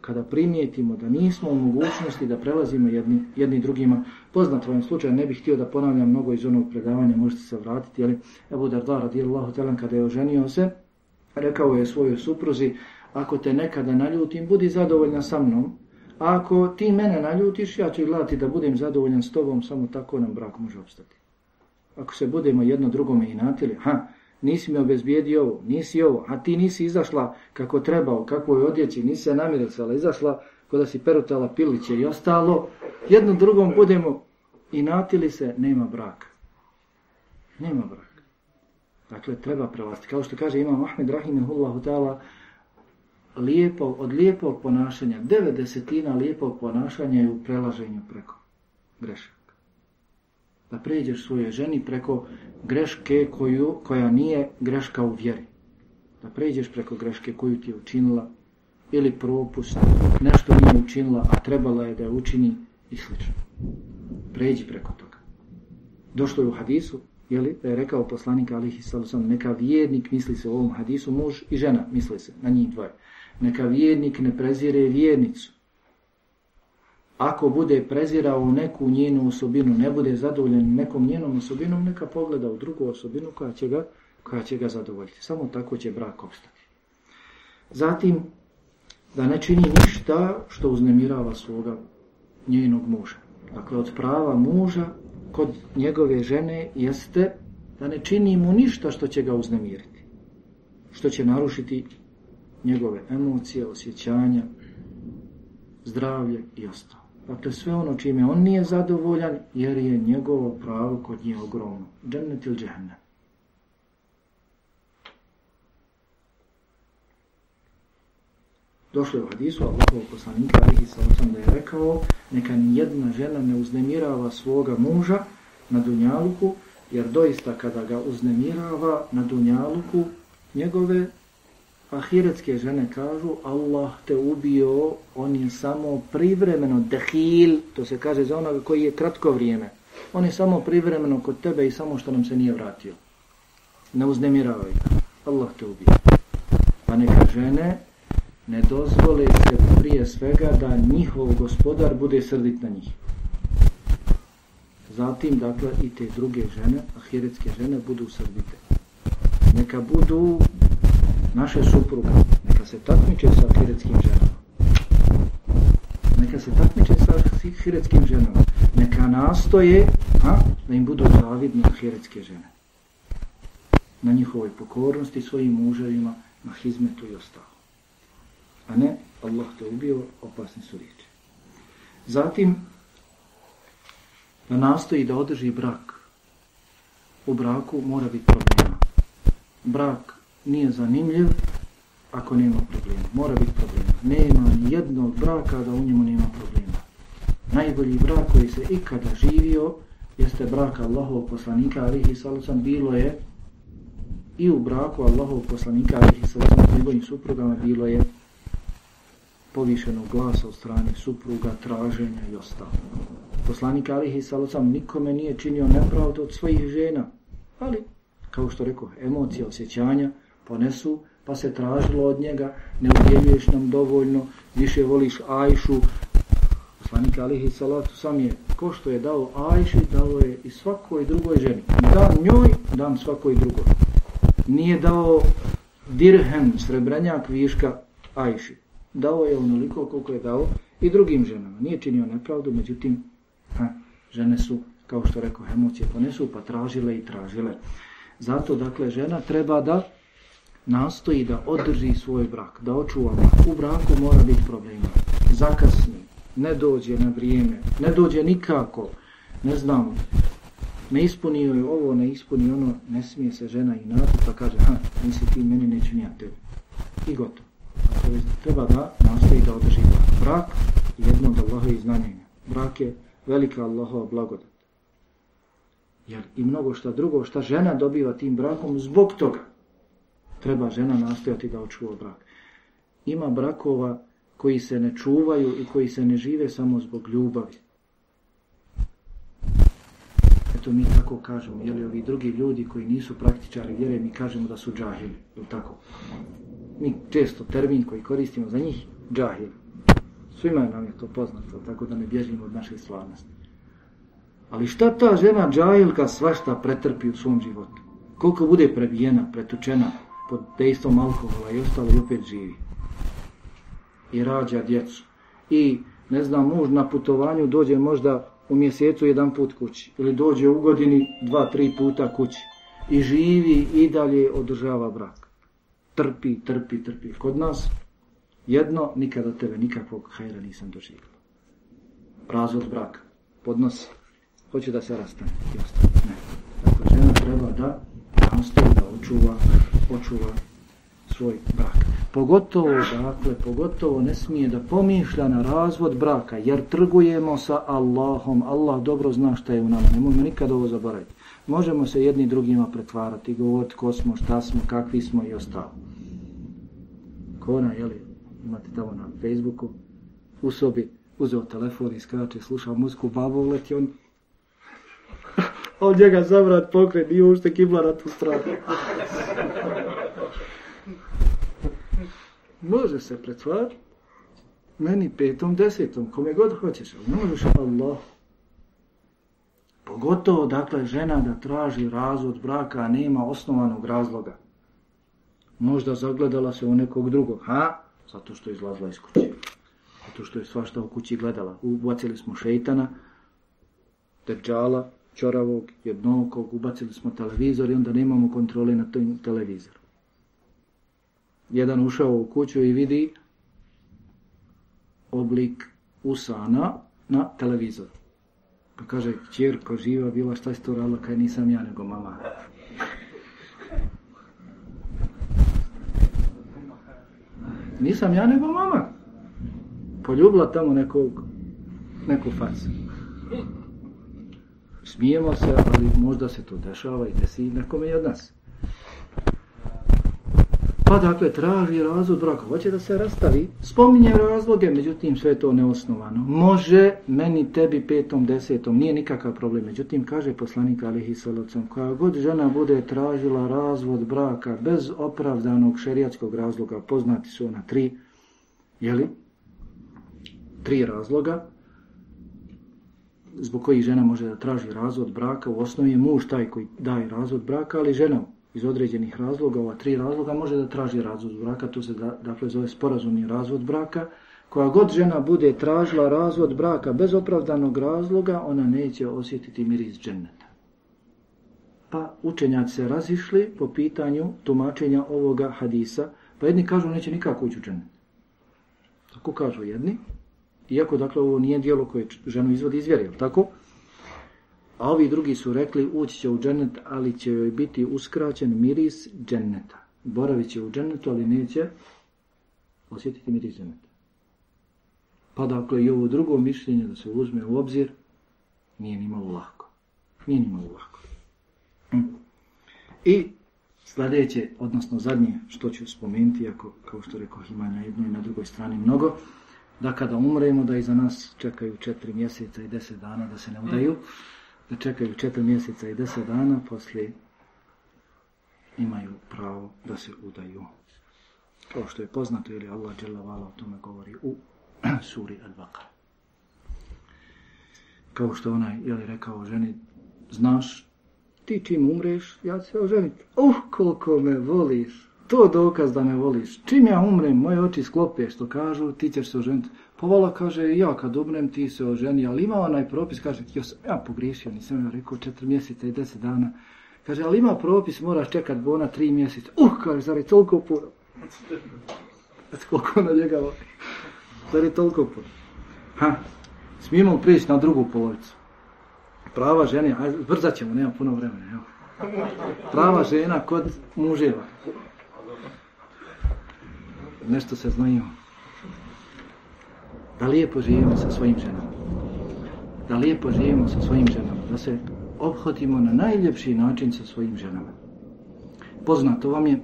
kada primijetimo da nismo u mogućnosti da prelazimo jedni, jedni drugima. Poznat vam slučaj, ne bih htio da ponavljam mnogo iz onog predavanja, možete se vratiti, ali Ebu Darda radijallahu talan kada je oženio se, rekao je svojoj supruzi, ako te nekada naljutim, budi zadovoljna sa mnom. A ako ti mene naljutiš, ja ću gledati da budem zadovoljan s tobom, samo tako nam brak može obstati. Ako se budemo jedno drugome inatili, ha, nisi mi obezbijedio ovo, nisi ovo, a ti nisi izašla kako trebao, kako je odjeći, nisi se namiricala, izašla kod da si perutala piliće i ostalo, jedno drugom budemo inatili se, nema braka. Nema braka. Dakle, treba prelaziti. Kao što kaže Imam Ahmed Rahimahullahu ta'ala, lijepo, od lijepog ponašanja, devet desetina lijepog ponašanja je u prelaženju preko grešaka. Da pređeš svojoj ženi preko greške koju, koja nije greška u vjeri. Da pređeš preko greške koju ti je učinila ili propust, nešto nije učinila, a trebala je da je učini i slično. Pređi preko toga. Došlo je u hadisu, jeli, da je rekao poslanik alihi sallam, neka vjernik, misli se u ovom hadisu, muž i žena, misli se, na njih dvoje. Neka vjernik ne prezire vjernicu. Ako bude prezirao neku njenu osobinu, ne bude zadovoljen nekom njenom osobinom, neka pogleda u drugu osobinu koja će ga, koja će ga zadovoljiti. Samo tako će brak opstati. Zatim, da ne čini ništa što uznemirava svoga njenog muža. Dakle, od prava muža kod njegove žene jeste da ne čini mu ništa što će ga uznemiriti. Što će narušiti njegove emocije, osjećanja, zdravlje i ostalo. Dakle, sve ono čime on nije zadovoljan, jer je njegovo pravo kod nje ogromno. Džennet ili džehennem. Došlo je u hadisu Allahovog poslanika alihi sallam da je rekao neka ni jedna žena ne uznemirava svoga muža na Dunjaluku, jer doista kada ga uznemirava na Dunjaluku, njegove ahiretske žene kažu Allah te ubio, on je samo privremeno dehil, to se kaže za onoga koji je kratko vrijeme. On je samo privremeno kod tebe i samo što nam se nije vratio. Ne uznemiravaju. Allah te ubio. Pa neka žene ne dozvole se prije svega da njihov gospodar bude srdit na njih. Zatim, dakle, i te druge žene, ahiretske žene, budu srdite. Neka budu naše supruga, neka se takmiče sa ahiretskim ženama. Neka se takmiče sa ahiretskim ženama. Neka nastoje a, da im budu zavidne ahiretske žene. Na njihovoj pokornosti svojim muževima, na hizmetu i ostalo a ne Allah te ubio, opasni su riječi. Zatim, da nastoji da održi brak. U braku mora biti problema. Brak nije zanimljiv ako nema problema. Mora biti problema. Nema ni jednog braka da u njemu nema problema. Najbolji brak koji se ikada živio jeste brak Allahovog poslanika alihi salusan bilo je i u braku Allahovog poslanika alihi salusan s njegovim suprugama bilo je povišenog glasa od strane supruga, traženja i ostalo. Poslanik Alihi Salosam nikome nije činio nepravdu od svojih žena, ali, kao što rekao, emocije, osjećanja ponesu, pa se tražilo od njega, ne udjeljuješ nam dovoljno, više voliš Ajšu. Poslanik Alihi Salatu sam je, ko što je dao Ajši, dao je i svakoj drugoj ženi. Dam njoj, dam svakoj drugoj. Nije dao dirhem, srebrenjak, viška Ajši dao je onoliko koliko je dao i drugim ženama. Nije činio nepravdu, međutim, ha, žene su, kao što rekao, emocije ponesu, pa tražile i tražile. Zato, dakle, žena treba da nastoji da održi svoj brak, da očuva brak. U braku mora biti problema. Zakasni, ne dođe na vrijeme, ne dođe nikako, ne znam, ne ispunio je ovo, ne ispuni ono, ne smije se žena i nati, pa kaže, ha, nisi ti meni, neću nija tebi. I gotovo treba da nastoji da održi brak. Brak je jedno od Allahove znanjenja. Brak je velika Allahova blagodat. Jer i mnogo šta drugo šta žena dobiva tim brakom zbog toga treba žena nastojati da očuva brak. Ima brakova koji se ne čuvaju i koji se ne žive samo zbog ljubavi. Eto mi tako kažemo, jeli ovi drugi ljudi koji nisu praktičari vjere, mi kažemo da su džahili, ili tako? mi često termin koji koristimo za njih, džahil. Svima nam je to poznato, tako da ne bježimo od naše slavnosti. Ali šta ta žena džahilka svašta pretrpi u svom životu? Koliko bude prebijena, pretučena pod dejstvom alkohola i ostalo i opet živi. I rađa djecu. I, ne znam, muž na putovanju dođe možda u mjesecu jedan put kući. Ili dođe u godini dva, tri puta kući. I živi i dalje održava brak trpi, trpi, trpi. Kod nas jedno, nikad od tebe nikakvog hajra nisam doživio. Razvod braka, podnosi, hoće da se rastane. Ne. Dakle, žena treba da nastoji da očuva, očuva svoj brak. Pogotovo, dakle, pogotovo ne smije da pomišlja na razvod braka, jer trgujemo sa Allahom. Allah dobro zna šta je u nama, nemojmo nikad ovo zaboraviti. Možemo se jedni drugima pretvarati, govoriti ko smo, šta smo, kakvi smo i ostalo. Kona, jeli, imate tamo na Facebooku, u sobi, uzeo telefon i skače, slušao muziku, babo uleti, on on njega zavrat pokret, nije ušte kibla na tu stranu. Može se pretvarati meni petom, desetom, kome god hoćeš, ali ne možeš Allah. Pogotovo, dakle, žena da traži razvod braka, a nema osnovanog razloga. Možda zagledala se u nekog drugog, ha? Zato što je izlazila iz kuće. Zato što je svašta u kući gledala. Ubacili smo šeitana, deđala, čoravog, jednokog, ubacili smo televizor i onda nemamo kontrole na tom televizoru. Jedan ušao u kuću i vidi oblik usana na televizoru. Pa kaže, čirko živa bila, šta si to radila, kaj nisam ja, nego mama. Nisam ja, nego mama. Poljubila tamo nekog, neku facu. Smijemo se, ali možda se to dešava i desi nekome i od nas. Pa dakle, traži razvod braka, hoće da se rastavi, spominje razloge, međutim sve to neosnovano. Može meni, tebi, petom, desetom, nije nikakav problem. Međutim, kaže poslanik Alihi Salocom, koja god žena bude tražila razvod braka bez opravdanog šerijatskog razloga, poznati su ona tri, jeli? Tri razloga, zbog kojih žena može da traži razvod braka, u osnovi je muž taj koji daje razvod braka, ali žena iz određenih razloga, ova tri razloga, može da traži razvod braka, to se da, dakle zove sporazumni razvod braka. Koja god žena bude tražila razvod braka bez opravdanog razloga, ona neće osjetiti miris dženeta. Pa učenjaci se razišli po pitanju tumačenja ovoga hadisa, pa jedni kažu neće nikako ući u dženet. Tako kažu jedni, iako dakle ovo nije dijelo koje ženu izvodi iz vjere, tako? A ovi drugi su rekli ući će u džennet, ali će joj biti uskraćen miris dženneta. Boravit će u džennetu, ali neće osjetiti miris dženneta. Pa dakle i ovo drugo mišljenje da se uzme u obzir nije ni malo lako. Nije ni malo lako. Hm. I sljedeće, odnosno zadnje što ću spomenuti, ako kao što rekao ima na jednoj i na drugoj strani mnogo, da kada umremo da iza nas čekaju četiri mjeseca i deset dana da se ne udaju, da čekaju četiri mjeseca i deset dana, poslije imaju pravo da se udaju. Kao što je poznato, ili Allah dželavala o tome govori u suri Al-Baqara. Kao što onaj, je li rekao ženi, znaš, ti čim umreš, ja se oženiti. Uh, koliko me voliš, to dokaz da me voliš. Čim ja umrem, moje oči sklope što kažu, ti ćeš se oženiti. Povala kaže, ja kad umrem ti se oženi, ali ima onaj propis, kaže, ja sam ja pogriješio, nisam ja rekao četiri mjeseca i deset dana. Kaže, ali ima propis, moraš čekat bona tri mjeseca. Uh, kaže, zar je toliko puno? Koliko na njega voli. Zar je toliko puno? Ha, smijemo prijeći na drugu polovicu. Prava žena, ajde, brzat ćemo, nema puno vremena, evo. Prava žena kod muževa nešto se znojimo. Da lijepo živimo sa svojim ženama. Da lijepo živimo sa svojim ženama. Da se obhodimo na najljepši način sa svojim ženama. Poznato vam je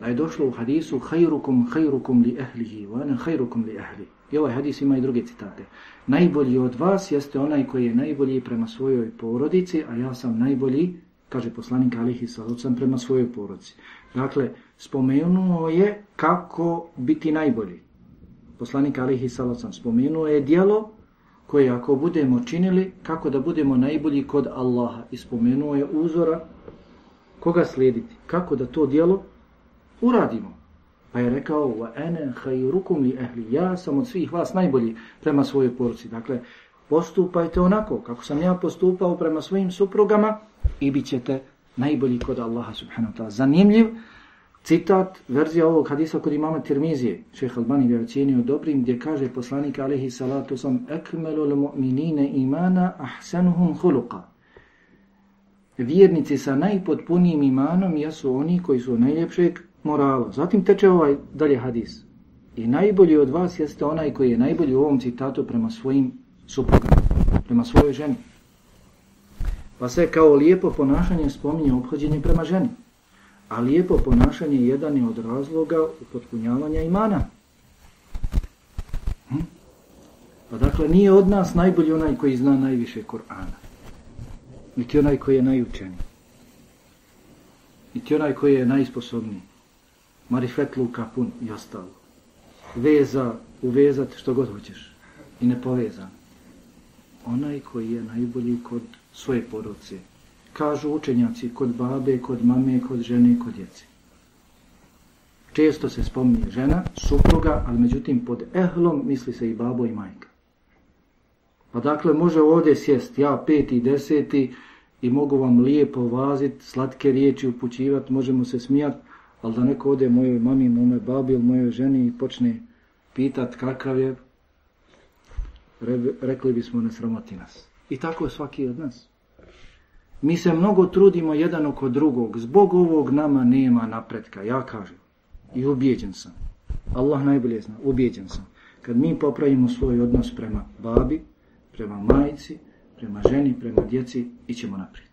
da je došlo u hadisu hajrukum hajrukum li ehlihi wa ana hajrukum li ehli. I ovaj hadis ima i druge citate. Najbolji od vas jeste onaj koji je najbolji prema svojoj porodici, a ja sam najbolji, kaže poslanik Alihi Salucan, prema svojoj porodici. Dakle, spomenuo je kako biti najbolji. Poslanik Alihi Salacan spomenuo je dijelo koje ako budemo činili, kako da budemo najbolji kod Allaha. I spomenuo je uzora koga slijediti. Kako da to dijelo uradimo. Pa je rekao, ja sam od svih vas najbolji prema svojoj poruci. Dakle, postupajte onako kako sam ja postupao prema svojim suprugama i bit ćete najbolji kod Allaha subhanahu wa ta'ala. Zanimljiv citat, verzija ovog hadisa kod imama Tirmizije, šeha Albani ga ocjenio dobrim, gdje kaže poslanik alaihi salatu sam ekmelu mu'minine imana ahsanuhum huluqa. Vjernici sa najpotpunijim imanom jesu oni koji su najljepšeg morala. Zatim teče ovaj dalje hadis. I najbolji od vas jeste onaj koji je najbolji u ovom citatu prema svojim suprugama, prema svojoj ženi. Pa se kao lijepo ponašanje spominje obhođenje prema ženi. A lijepo ponašanje jedan je od razloga upotpunjavanja imana. Hm? Pa dakle, nije od nas najbolji onaj koji zna najviše Korana. Niti onaj koji je najučeniji. Niti onaj koji je najsposobniji. Marifetluka pun i ostalo. Veza, uvezati što god hoćeš. I nepovezan. Onaj koji je najbolji kod svoje porodce. Kažu učenjaci kod babe, kod mame, kod žene, kod djece. Često se spominje žena, supruga, ali međutim pod ehlom misli se i babo i majka. Pa dakle može ovdje sjest, ja peti, deseti i mogu vam lijepo vaziti, slatke riječi upućivati, možemo se smijati, ali da neko ode mojoj mami, mome babi ili mojoj ženi i počne pitat kakav je, rekli bismo ne sramoti nas. I tako je svaki od nas. Mi se mnogo trudimo jedan oko drugog, zbog ovog nama nema napretka, ja kažem. I ubijeđen sam. Allah najbolje zna, ubijeđen sam. Kad mi popravimo svoj odnos prema babi, prema majici, prema ženi, prema djeci, ićemo naprijed.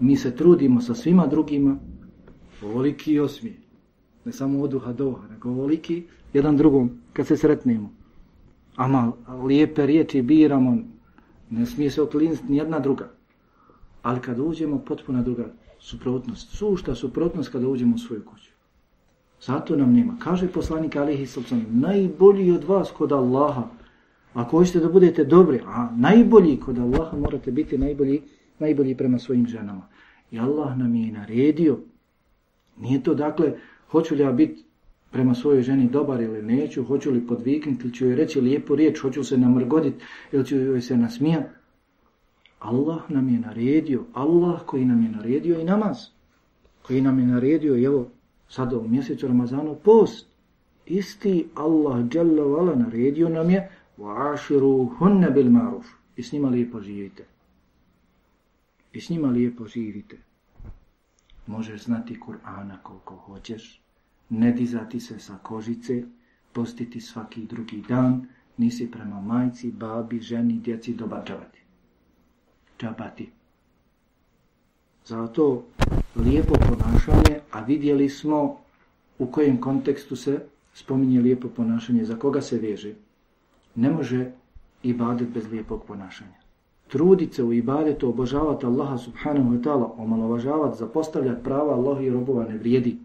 Mi se trudimo sa svima drugima, ovoliki osmije. Ne samo od duha do nego ovoliki jedan drugom kad se sretnemo. Ama lijepe riječi biramo, ne smije se okliniti ni jedna druga. Ali kad uđemo, potpuna druga suprotnost. Sušta suprotnost kada uđemo u svoju kuću. Zato nam nema. Kaže poslanik Alihi Salcan, najbolji od vas kod Allaha. Ako hoćete da budete dobri, a najbolji kod Allaha morate biti najbolji, najbolji prema svojim ženama. I Allah nam je naredio. Nije to dakle, hoću li ja biti prema svojoj ženi dobar ili neću, hoću li podviknuti ili ću joj reći lijepu riječ, hoću se namrgoditi ili ću joj se nasmijati. Allah nam je naredio, Allah koji nam je naredio i namaz, koji nam je naredio, evo, sada u mjesecu Ramazanu, post. Isti Allah vala naredio nam je وَعَشِرُوا هُنَّ بِالْمَعْرُفِ I s njima lijepo živite. I s njima lijepo živite. Možeš znati Kur'ana koliko hoćeš, ne dizati se sa kožice, postiti svaki drugi dan, nisi prema majci, babi, ženi, djeci dobar džabati. Džabati. Zato lijepo ponašanje, a vidjeli smo u kojem kontekstu se spominje lijepo ponašanje, za koga se veže. Ne može ibadet bez lijepog ponašanja. Trudit se u ibadetu, obožavati Allaha subhanahu wa ta'ala, omalovažavati, zapostavljati prava Allaha i robova ne vrijedi.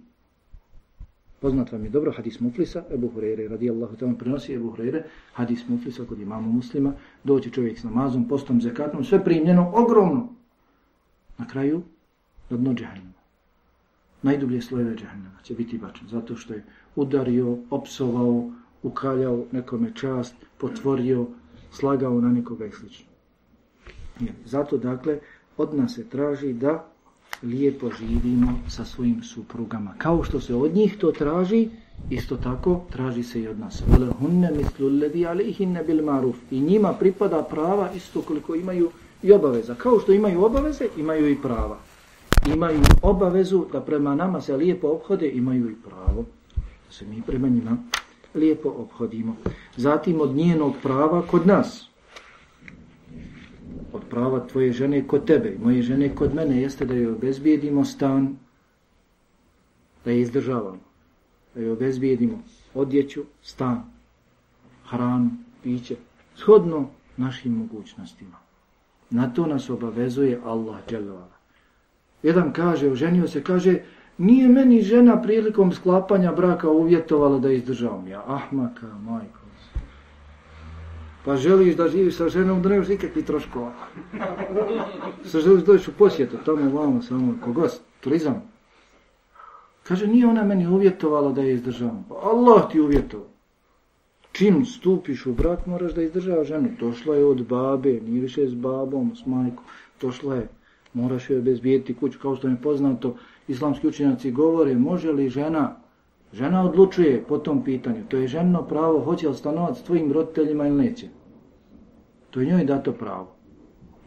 Poznat vam je dobro hadis Muflisa, Ebu Hureyre, radijallahu ta'ala, prenosi Ebu Hureyre, hadis Muflisa kod imamo muslima, doći čovjek s namazom, postom, zekatom, sve primljeno, ogromno. Na kraju, na dno džahannama. Najdublje slojeve džahannama će biti bačen, zato što je udario, opsovao, ukaljao nekome čast, potvorio, slagao na nekoga i sl. Zato, dakle, od nas se traži da lijepo živimo sa svojim suprugama. Kao što se od njih to traži, isto tako traži se i od nas. I njima pripada prava isto koliko imaju i obaveza. Kao što imaju obaveze, imaju i prava. Imaju obavezu da prema nama se lijepo obhode, imaju i pravo da se mi prema njima lijepo obhodimo. Zatim od njenog prava kod nas od prava tvoje žene kod tebe i moje žene kod mene jeste da joj obezbijedimo stan, da je izdržavamo, da joj obezbijedimo odjeću, stan, hranu, piće, shodno našim mogućnostima. Na to nas obavezuje Allah dželovala. Jedan kaže, oženio se, kaže, nije meni žena prilikom sklapanja braka uvjetovala da izdržavam. Ja, ahmaka, majko, pa želiš da živiš sa ženom, da nemaš nikakvih troškova. Sa želiš doći u posjetu, tamo vamo, samo kogost, turizam. Kaže, nije ona meni uvjetovala da je izdržavam. Pa Allah ti uvjetovao. Čim stupiš u brak, moraš da izdržava ženu. Došla je od babe, nije više s babom, s majkom. Došla je, moraš joj bezbijeti kuću. Kao što mi je poznato, islamski učenjaci govore, može li žena Žena odlučuje po tom pitanju. To je ženo pravo, hoće li stanovati s tvojim roditeljima ili neće. To je njoj dato pravo.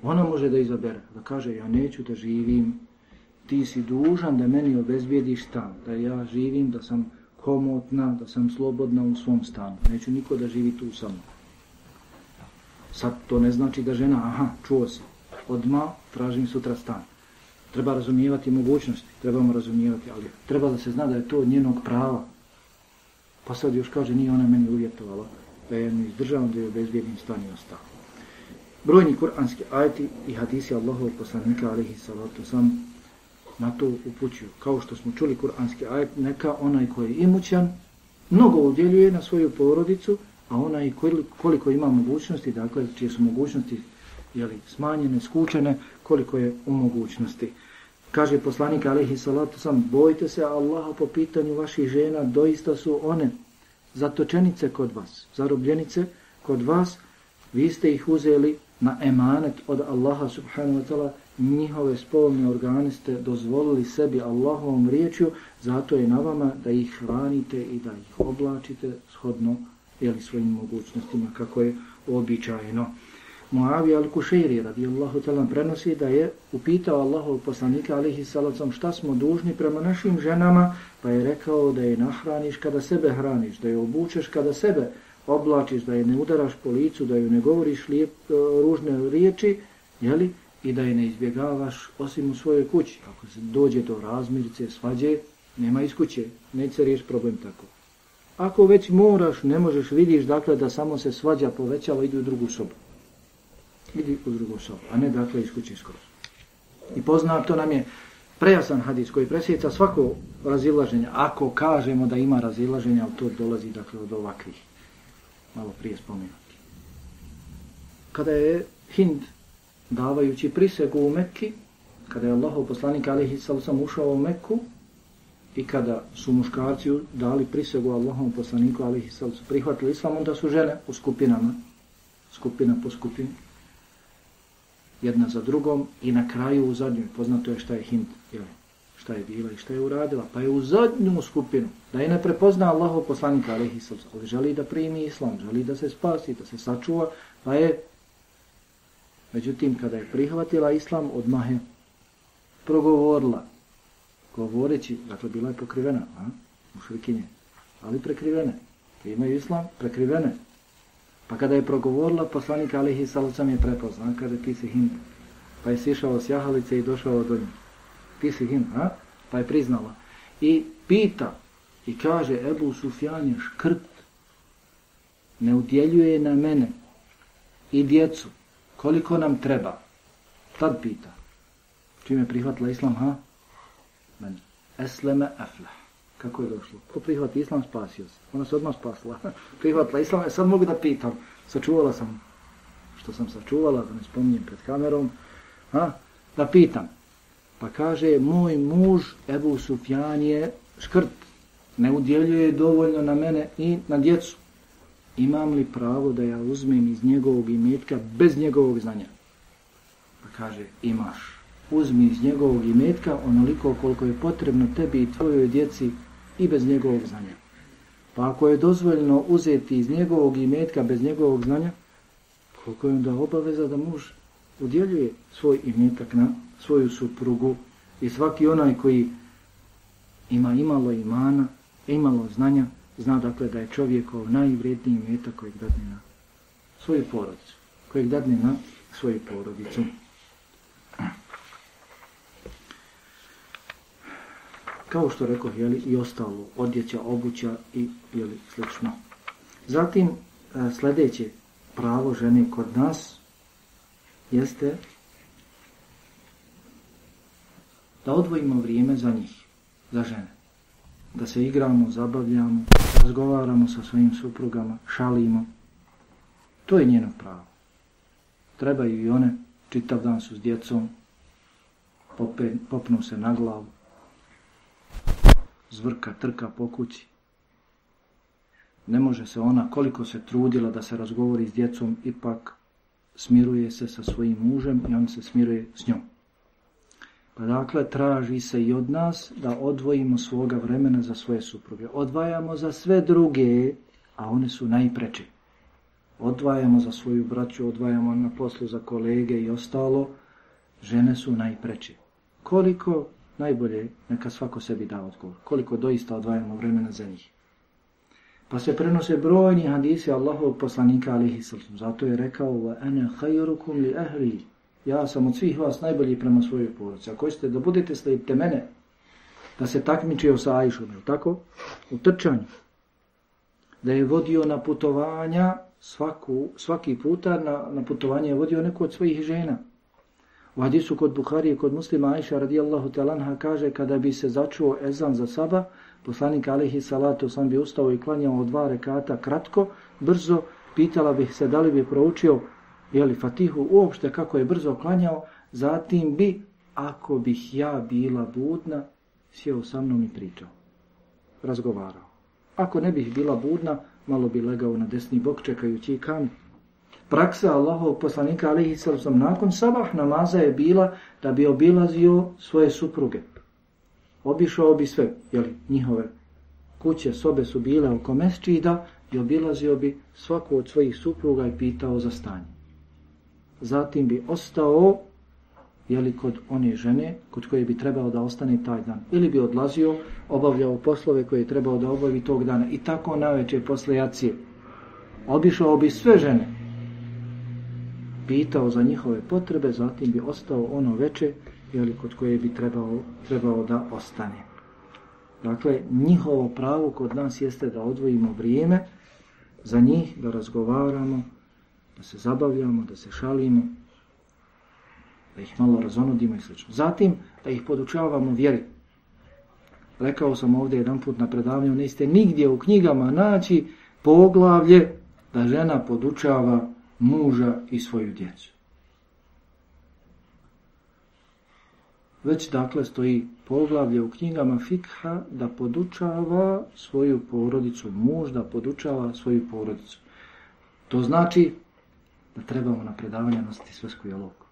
Ona može da izabere, da kaže ja neću da živim ti si dužan da meni obezbijediš stan, da ja živim, da sam komotna, da sam slobodna u svom stanu. Neću niko da živi tu sa mnom. Sad to ne znači da žena, aha, čuo si, odma tražim sutra stan. Treba razumijevati mogućnosti, trebamo razumijevati, ali treba da se zna da je to njenog prava. Pa sad još kaže, nije ona meni uvjetovala, da je mi izdržavam da je obezbijedim stan i ostao. Brojni kuranski ajti i hadisi Allahovog poslanika, alihi salatu sam, na to upućuju. Kao što smo čuli kuranski ajet, neka onaj koji je imućan, mnogo udjeljuje na svoju porodicu, a onaj koliko ima mogućnosti, dakle, čije su mogućnosti jeli, smanjene, skučene, koliko je u mogućnosti. Kaže poslanik alihi salatu sam, bojte se Allaha po pitanju vaših žena, doista su one zatočenice kod vas, zarobljenice kod vas, vi ste ih uzeli na emanet od Allaha subhanahu wa ta'ala, njihove spolne organe ste dozvolili sebi Allahovom riječju, zato je na vama da ih hranite i da ih oblačite shodno jeli, svojim mogućnostima kako je običajno. Muavi al-Kušeiri radijallahu talan prenosi da je upitao Allahov poslanika alihi salacom šta smo dužni prema našim ženama, pa je rekao da je nahraniš kada sebe hraniš, da je obučeš kada sebe oblačiš, da je ne udaraš po licu, da ju ne govoriš lijep, e, ružne riječi, jeli, i da je ne izbjegavaš osim u svojoj kući. Ako se dođe do razmirice, svađe, nema iz kuće, neće riješ problem tako. Ako već moraš, ne možeš, vidiš dakle da samo se svađa povećava, idu u drugu sobu. Idi u drugu sobu, a ne dakle iz kuće skoro. I poznato nam je prejasan hadis koji presjeca svako razilaženje. Ako kažemo da ima razilaženja, to dolazi dakle od ovakvih. Malo prije spomenuti. Kada je Hind davajući prisegu u Mekki, kada je Allahov poslanik alihi sallam ušao u Mekku i kada su muškarci dali prisegu Allahom poslaniku alihi prihvatili islam, onda su žene u skupinama, skupina po skupini, jedna za drugom i na kraju u zadnjoj, poznato je šta je Hind, šta je bila i šta je uradila, pa je u zadnju skupinu, da je ne prepozna Allahov poslanika ali želi da primi islam, želi da se spasi, da se sačuva, pa je Međutim, kada je prihvatila islam, odmah je progovorila, govoreći, dakle, bila je pokrivena, a? u šrikinje, ali prekrivene. Imaju islam, prekrivene. Pa kada je progovorila, poslanik Alihi Salocam je prepoznao, kaže, ti si hind. Pa je sišao s jahalice i došao do nje. Ti si hind, a? Pa je priznala. I pita, i kaže, Ebu Sufjan je škrt, ne udjeljuje na mene i djecu, Koliko nam treba? Tad pita. Čime je prihvatila islam, ha? Men. Esleme aflah. Kako je došlo? Ko prihvati islam, spasio se. Ona se odmah spasila. prihvatila islam, ja sad mogu da pitam. Sačuvala sam što sam sačuvala, da ne spominjem pred kamerom. Ha? Da pitam. Pa kaže, moj muž Ebu Sufjan je škrt. Ne udjeljuje dovoljno na mene i na djecu imam li pravo da ja uzmem iz njegovog imetka bez njegovog znanja? Pa kaže, imaš. Uzmi iz njegovog imetka onoliko koliko je potrebno tebi i tvojoj djeci i bez njegovog znanja. Pa ako je dozvoljeno uzeti iz njegovog imetka bez njegovog znanja, koliko je onda obaveza da muž udjeljuje svoj imetak na svoju suprugu i svaki onaj koji ima imalo imana, imalo znanja, zna dakle da je čovjekov najvredniji metak kojeg dadne na svoju porodicu. Kojeg dadne na svoju porodicu. Kao što rekao, jeli, i ostalo, odjeća, obuća i jeli, slično. Zatim, e, sljedeće pravo žene kod nas jeste da odvojimo vrijeme za njih, za žene. Da se igramo, zabavljamo, razgovaramo sa svojim suprugama, šalimo. To je njeno pravo. Trebaju i one, čitav dan su s djecom, pope, popnu se na glavu, zvrka, trka po kući. Ne može se ona, koliko se trudila da se razgovori s djecom, ipak smiruje se sa svojim mužem i on se smiruje s njom. Pa dakle, traži se i od nas da odvojimo svoga vremena za svoje supruge. Odvajamo za sve druge, a one su najpreče. Odvajamo za svoju braću, odvajamo na poslu za kolege i ostalo. Žene su najpreče. Koliko najbolje neka svako sebi da odgovor. Koliko doista odvajamo vremena za njih. Pa se prenose brojni hadisi Allahovog poslanika alihi sallam. Zato je rekao ana khayrukum li ahli. Ja sam od svih vas najbolji prema svojoj porodici. Ako ćete da budete slijedite mene, da se takmičio sa Ajšom, je tako? U trčanju. Da je vodio na putovanja svaku, svaki puta na, na putovanje je vodio neku od svojih žena. U hadisu kod Buharije, kod muslima Aisha radijallahu talanha kaže kada bi se začuo ezan za saba, poslanik alihi salatu sam bi ustao i klanjao dva rekata kratko, brzo, pitala bih se da li bi proučio jeli, fatihu uopšte kako je brzo klanjao, zatim bi, ako bih ja bila budna, sjeo sa mnom i pričao, razgovarao. Ako ne bih bila budna, malo bi legao na desni bok čekajući kam praksa Allahovog poslanika alihi sallam nakon sabah namaza je bila da bi obilazio svoje supruge. Obišao bi sve, jeli, njihove kuće, sobe su bile oko mesčida i obilazio bi svaku od svojih supruga i pitao za stanje. Zatim bi ostao jeli, kod one žene kod koje bi trebao da ostane taj dan. Ili bi odlazio, obavljao poslove koje je trebao da obavi tog dana. I tako naveče posle jacije. Obišao bi sve žene pitao za njihove potrebe, zatim bi ostao ono veče jeli, kod koje bi trebao, trebao da ostane. Dakle, njihovo pravo kod nas jeste da odvojimo vrijeme za njih, da razgovaramo, da se zabavljamo, da se šalimo, da ih malo razonodimo i sl. Zatim, da ih podučavamo vjeri. Rekao sam ovdje jedan put na predavanju, niste nigdje u knjigama naći poglavlje da žena podučava muža i svoju djecu. Već dakle stoji poglavlje u knjigama fikha da podučava svoju porodicu, muž da podučava svoju porodicu. To znači da trebamo na predavanje nositi svesku jalovku.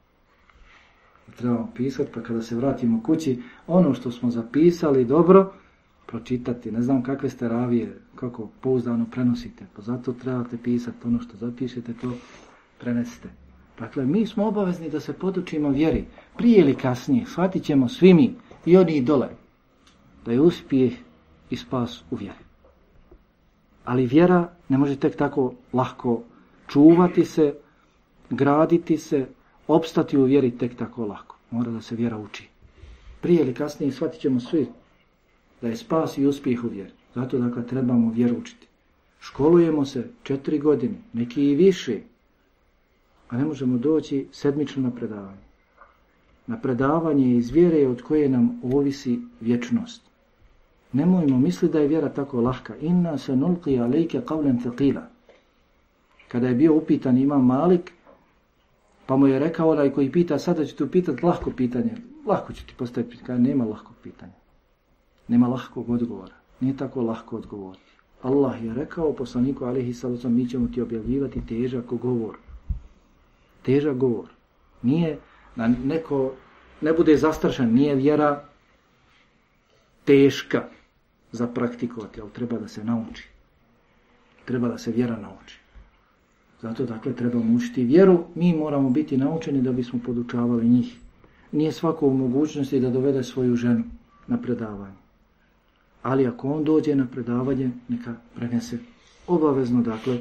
Da trebamo pisati pa kada se vratimo kući ono što smo zapisali dobro pročitati. Ne znam kakve ste ravije, kako pouzdano prenosite. Pa zato trebate pisati ono što zapišete, to prenesite. Dakle, mi smo obavezni da se podučimo vjeri. Prije ili kasnije shvatit ćemo svi mi i oni i dole da je uspjeh i spas u vjeri. Ali vjera ne može tek tako lahko čuvati se, graditi se, opstati u vjeri tek tako lako. Mora da se vjera uči. Prije ili kasnije shvatit ćemo svi da je spas i uspjeh u vjeri. Zato dakle trebamo vjeru učiti. Školujemo se četiri godine, neki i više, a ne možemo doći sedmično na predavanje. Na predavanje iz vjere od koje nam ovisi vječnost. Nemojmo misli da je vjera tako lahka. Inna se nulqi alejke qavlen thaqila. Kada je bio upitan imam Malik, pa mu je rekao onaj koji pita, sada ću ti pitati lahko pitanje. Lahko ću ti postaviti pitanje. Nema lahkog pitanja. Nema lahkog odgovora. Nije tako lahko odgovoriti. Allah je rekao poslaniku alihi sallam, mi ćemo ti objavljivati težak govor. Težak govor. Nije da neko ne bude zastrašan, nije vjera teška za praktikovati, ali treba da se nauči. Treba da se vjera nauči. Zato dakle trebamo učiti vjeru, mi moramo biti naučeni da bismo podučavali njih. Nije svako u mogućnosti da dovede svoju ženu na predavanje ali ako on dođe na predavanje, neka prenese obavezno, dakle,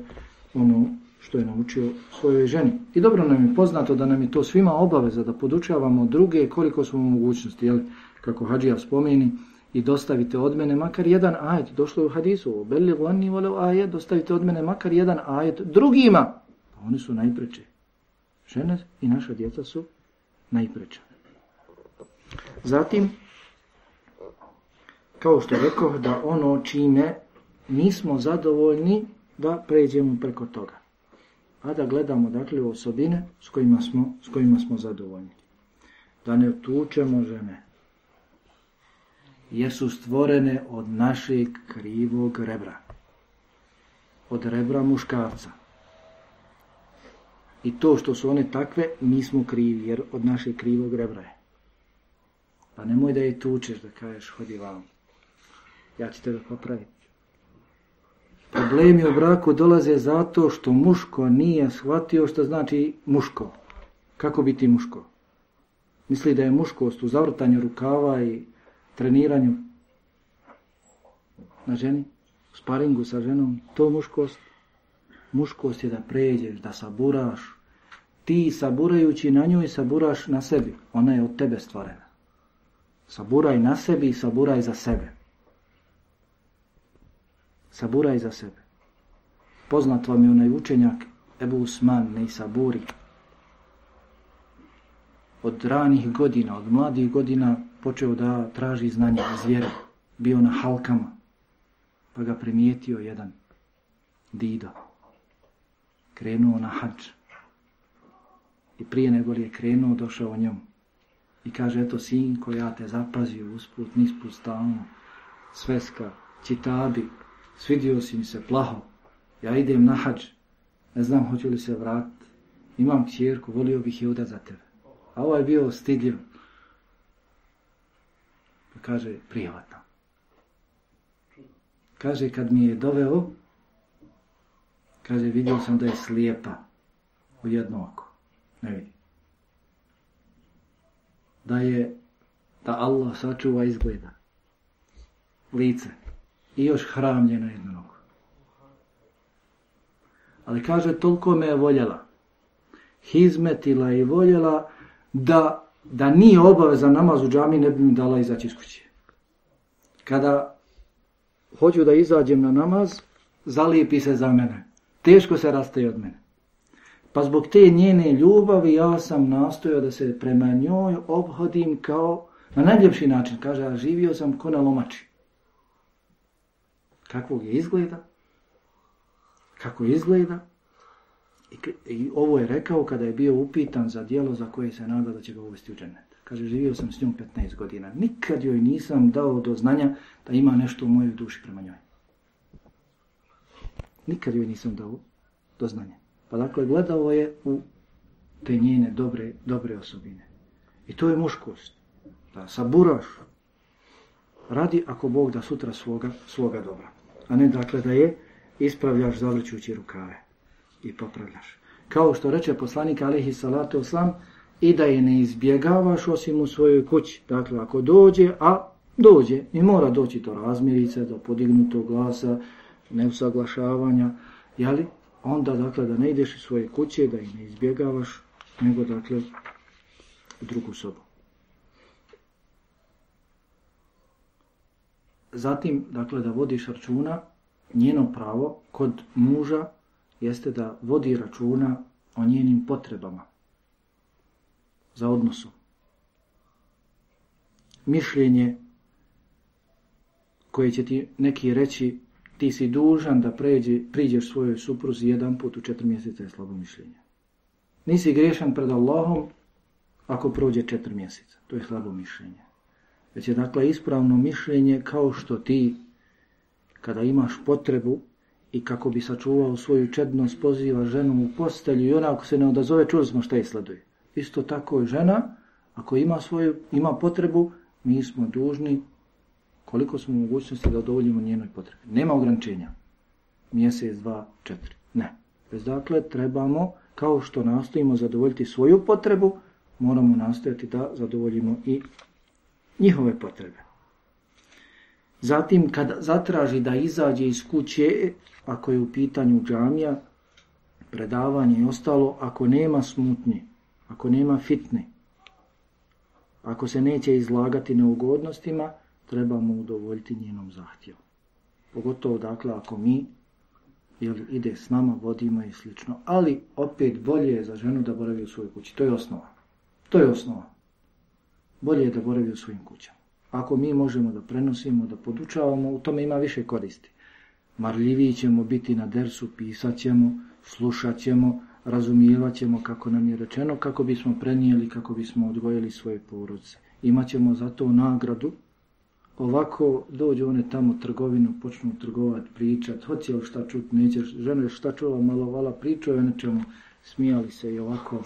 ono što je naučio svojoj ženi. I dobro nam je poznato da nam je to svima obaveza da podučavamo druge koliko smo u mogućnosti, jel, kako Hadžija spomeni, i dostavite od mene makar jedan ajet, došlo je u hadisu, beli vani voleo ajet, dostavite od mene makar jedan ajet drugima, pa oni su najpreče. Žene i naša djeca su najpreče. Zatim, kao što rekao, da ono čime nismo zadovoljni da pređemo preko toga. A da gledamo dakle osobine s kojima smo, s kojima smo zadovoljni. Da ne tučemo žene. Jer su stvorene od našeg krivog rebra. Od rebra muškarca. I to što su one takve, mi smo krivi, jer od našeg krivog rebra je. Pa nemoj da je tučeš, da kažeš, hodi vam ja ću tebe popraviti. Problemi u braku dolaze zato što muško nije shvatio što znači muško. Kako biti muško? Misli da je muškost u zavrtanju rukava i treniranju na ženi, sparingu sa ženom, to muškost. Muškost je da pređeš, da saburaš. Ti saburajući na nju i saburaš na sebi. Ona je od tebe stvorena. Saburaj na sebi i saburaj za sebe. Saburaj za sebe. Poznat vam je onaj učenjak Ebu Usman, ne saburi. Od ranih godina, od mladih godina počeo da traži znanje iz vjere. Bio na halkama. Pa ga primijetio jedan dido. Krenuo na hađ. I prije nego li je krenuo, došao njom. I kaže, eto sinko, ja te zapazio usput, nisput, stalno. Sveska, čitabi, svidio si mi se plaho. Ja idem na hađ, ne znam hoću li se vratiti. Imam kćerku, volio bih je udat za tebe. A ovo je bio stidljiv. Kaže, prijevatno. Kaže, kad mi je doveo, kaže, vidio sam da je slijepa u jedno oko. Ne vidi. Da je, da Allah sačuva izgleda. Lice. I još hramljeno jedno oko. Ali kaže, toliko me je voljela. Hizmetila i voljela da, da nije obaveza namaz u džami, ne bi mi dala izaći iz kuće. Kada hoću da izađem na namaz, zalijepi se za mene. Teško se rastaje od mene. Pa zbog te njene ljubavi ja sam nastojao da se prema njoj obhodim kao na najljepši način. Kaže, a živio sam ko na lomači. Kakvog je izgleda? Kako izgleda? I, ovo je rekao kada je bio upitan za dijelo za koje se nada da će ga uvesti u dženet. Kaže, živio sam s njom 15 godina. Nikad joj nisam dao do znanja da ima nešto u mojoj duši prema njoj. Nikad joj nisam dao do znanja. Pa dakle, gledao je u te njene dobre, dobre osobine. I to je muškost. Da saburaš. Radi ako Bog da sutra svoga, svoga dobra. A ne dakle da je ispravljaš zavrćući rukave i popravljaš. Kao što reče poslanik alihi salatu oslam, i da je ne izbjegavaš osim u svojoj kući. Dakle, ako dođe, a dođe, i mora doći do razmirice, do podignutog glasa, neusaglašavanja, jeli? onda dakle da ne ideš iz svoje kuće, da ih ne izbjegavaš, nego dakle u drugu sobu. Zatim, dakle, da vodiš računa, njeno pravo kod muža jeste da vodi računa o njenim potrebama za odnosom. Mišljenje koje će ti neki reći ti si dužan da pređe, priđeš svojoj supruzi jedan put u četiri mjeseca je slabo mišljenje. Nisi grešan pred Allahom ako prođe četiri mjeseca. To je slabo mišljenje. Već je dakle ispravno mišljenje kao što ti kada imaš potrebu i kako bi sačuvao svoju čednost poziva ženu u postelju i ona ako se ne odazove čuli smo šta je sleduje. Isto tako je žena, ako ima svoju, ima potrebu, mi smo dužni koliko smo mogućnosti da odovoljimo njenoj potrebi. Nema ograničenja. Mjesec, dva, četiri. Ne. Bez dakle, trebamo, kao što nastojimo zadovoljiti svoju potrebu, moramo nastojati da zadovoljimo i njihove potrebe. Zatim, kad zatraži da izađe iz kuće, ako je u pitanju džamija, predavanje i ostalo, ako nema smutnje, ako nema fitne, ako se neće izlagati neugodnostima, trebamo udovoljiti njenom zahtjevu. Pogotovo, dakle, ako mi jel, ide s nama, vodimo i slično. Ali, opet, bolje je za ženu da boravi u svojoj kući. To je osnova. To je osnova. Bolje je da boravi u svojim kućama. Ako mi možemo da prenosimo, da podučavamo, u tome ima više koristi. Marljiviji ćemo biti na dersu, pisat ćemo, slušat ćemo, razumijevat ćemo kako nam je rečeno, kako bismo prenijeli, kako bismo odgojili svoje porodce. Imaćemo za to nagradu. Ovako dođu one tamo trgovinu, počnu trgovati, pričat, hoće li šta čut, neće, žene šta čula, malo vala pričaju o nečemu, smijali se i ovako.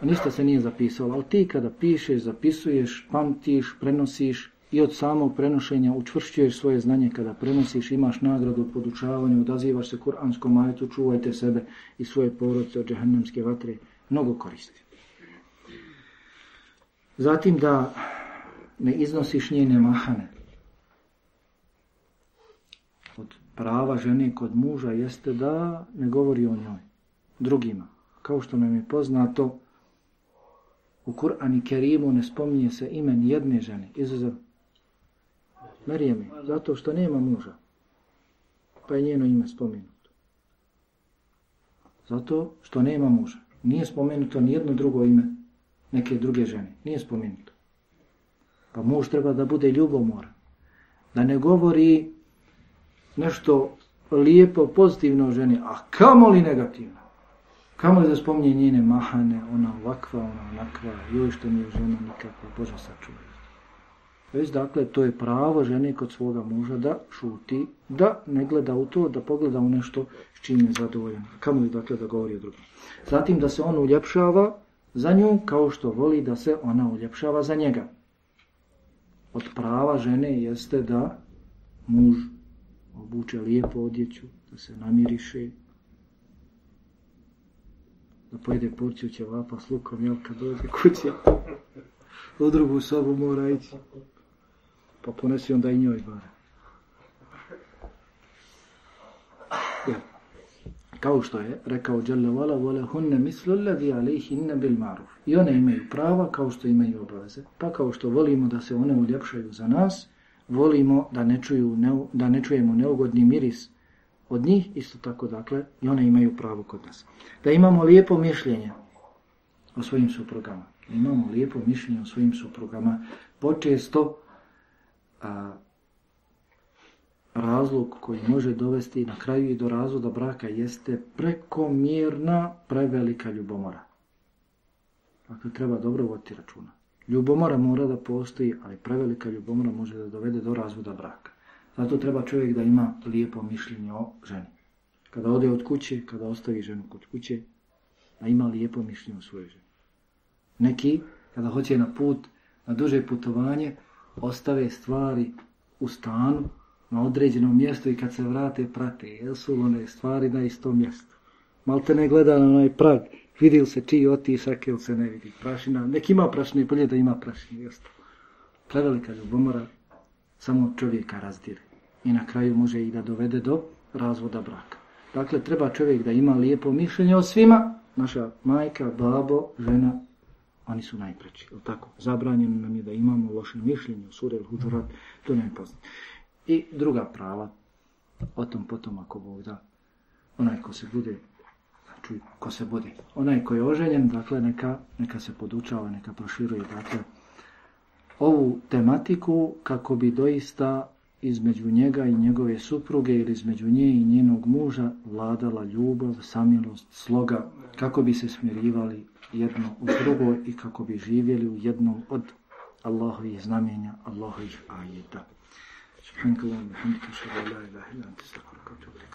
A ništa se nije zapisalo, ali ti kada pišeš, zapisuješ, pamtiš, prenosiš, i od samog prenošenja učvršćuješ svoje znanje kada prenosiš, imaš nagradu u podučavanju, odazivaš se kuranskom majetu, čuvajte sebe i svoje porodce od džehennemske vatre, mnogo koristi. Zatim da ne iznosiš njene mahane. Od prava žene kod muža jeste da ne govori o njoj drugima. Kao što nam je poznato, u Kur'an i Kerimu ne spominje se imen jedne žene, izuzev Marijemi, zato što nema muža. Pa je njeno ime spomenuto. Zato što nema muža. Nije spomenuto nijedno drugo ime neke druge žene. Nije spomenuto. Pa muž treba da bude ljubomoran. Da ne govori nešto lijepo, pozitivno o ženi, a kamo li negativno? Kamo li da spominje njene mahane, ona ovakva, ona onakva, joj što nije žena nikakva, Bože sačuvaj. Već dakle, to je pravo žene kod svoga muža da šuti, da ne gleda u to, da pogleda u nešto s čim je zadovoljan. Kamo li dakle da govori o drugom. Zatim da se on uljepšava za nju kao što voli da se ona uljepšava za njega. Od prava žene jeste da muž obuče lijepo odjeću, da se namiriše, da pojede porciju ćevapa s lukom, jel, kad dođe kuće, u drugu sobu mora ići, pa ponesi onda i njoj bare. Ja. Kao što je rekao Jalla vala, vole hunne mislu ladhi alaihinne bil maruf. I one imaju prava kao što imaju obaveze. Pa kao što volimo da se one uljepšaju za nas, volimo da ne, čuju, da ne čujemo neugodni miris od njih, isto tako dakle, i one imaju pravo kod nas. Da imamo lijepo mišljenje o svojim suprugama. Imamo lijepo mišljenje o svojim suprugama. Počesto a, razlog koji može dovesti na kraju i do razvoda braka jeste prekomjerna, prevelika ljubomora. Dakle, treba dobro voditi računa. Ljubomora mora da postoji, ali prevelika ljubomora može da dovede do razvoda braka. Zato treba čovjek da ima lijepo mišljenje o ženi. Kada ode od kuće, kada ostavi ženu kod kuće, da ima lijepo mišljenje o svojoj ženi. Neki, kada hoće na put, na duže putovanje, ostave stvari u stanu, na određenom mjestu i kad se vrate, prate. Jesu one stvari na istom mjestu. Malte ne gleda na onaj prag. Vidi li se čiji otisak ili se ne vidi. Prašina, nek ima prašine, bolje da ima prašine. Jesu. Prevelika ljubomora samo čovjeka razdire. I na kraju može i da dovede do razvoda braka. Dakle, treba čovjek da ima lijepo mišljenje o svima. Naša majka, babo, žena, oni su najpreći. Je tako? Zabranjeno nam je da imamo loše mišljenje sure ili huđurat. To ne poznat. I druga prava. O tom potom ako Bog da. Onaj ko se bude čuj, ko se bude. Onaj ko je oženjen, dakle, neka, neka se podučava, neka proširuje, dakle, ovu tematiku kako bi doista između njega i njegove supruge ili između nje i njenog muža vladala ljubav, samilost, sloga, kako bi se smirivali jedno u drugo i kako bi živjeli u jednom od Allahovih znamenja, Allahovih ajeta.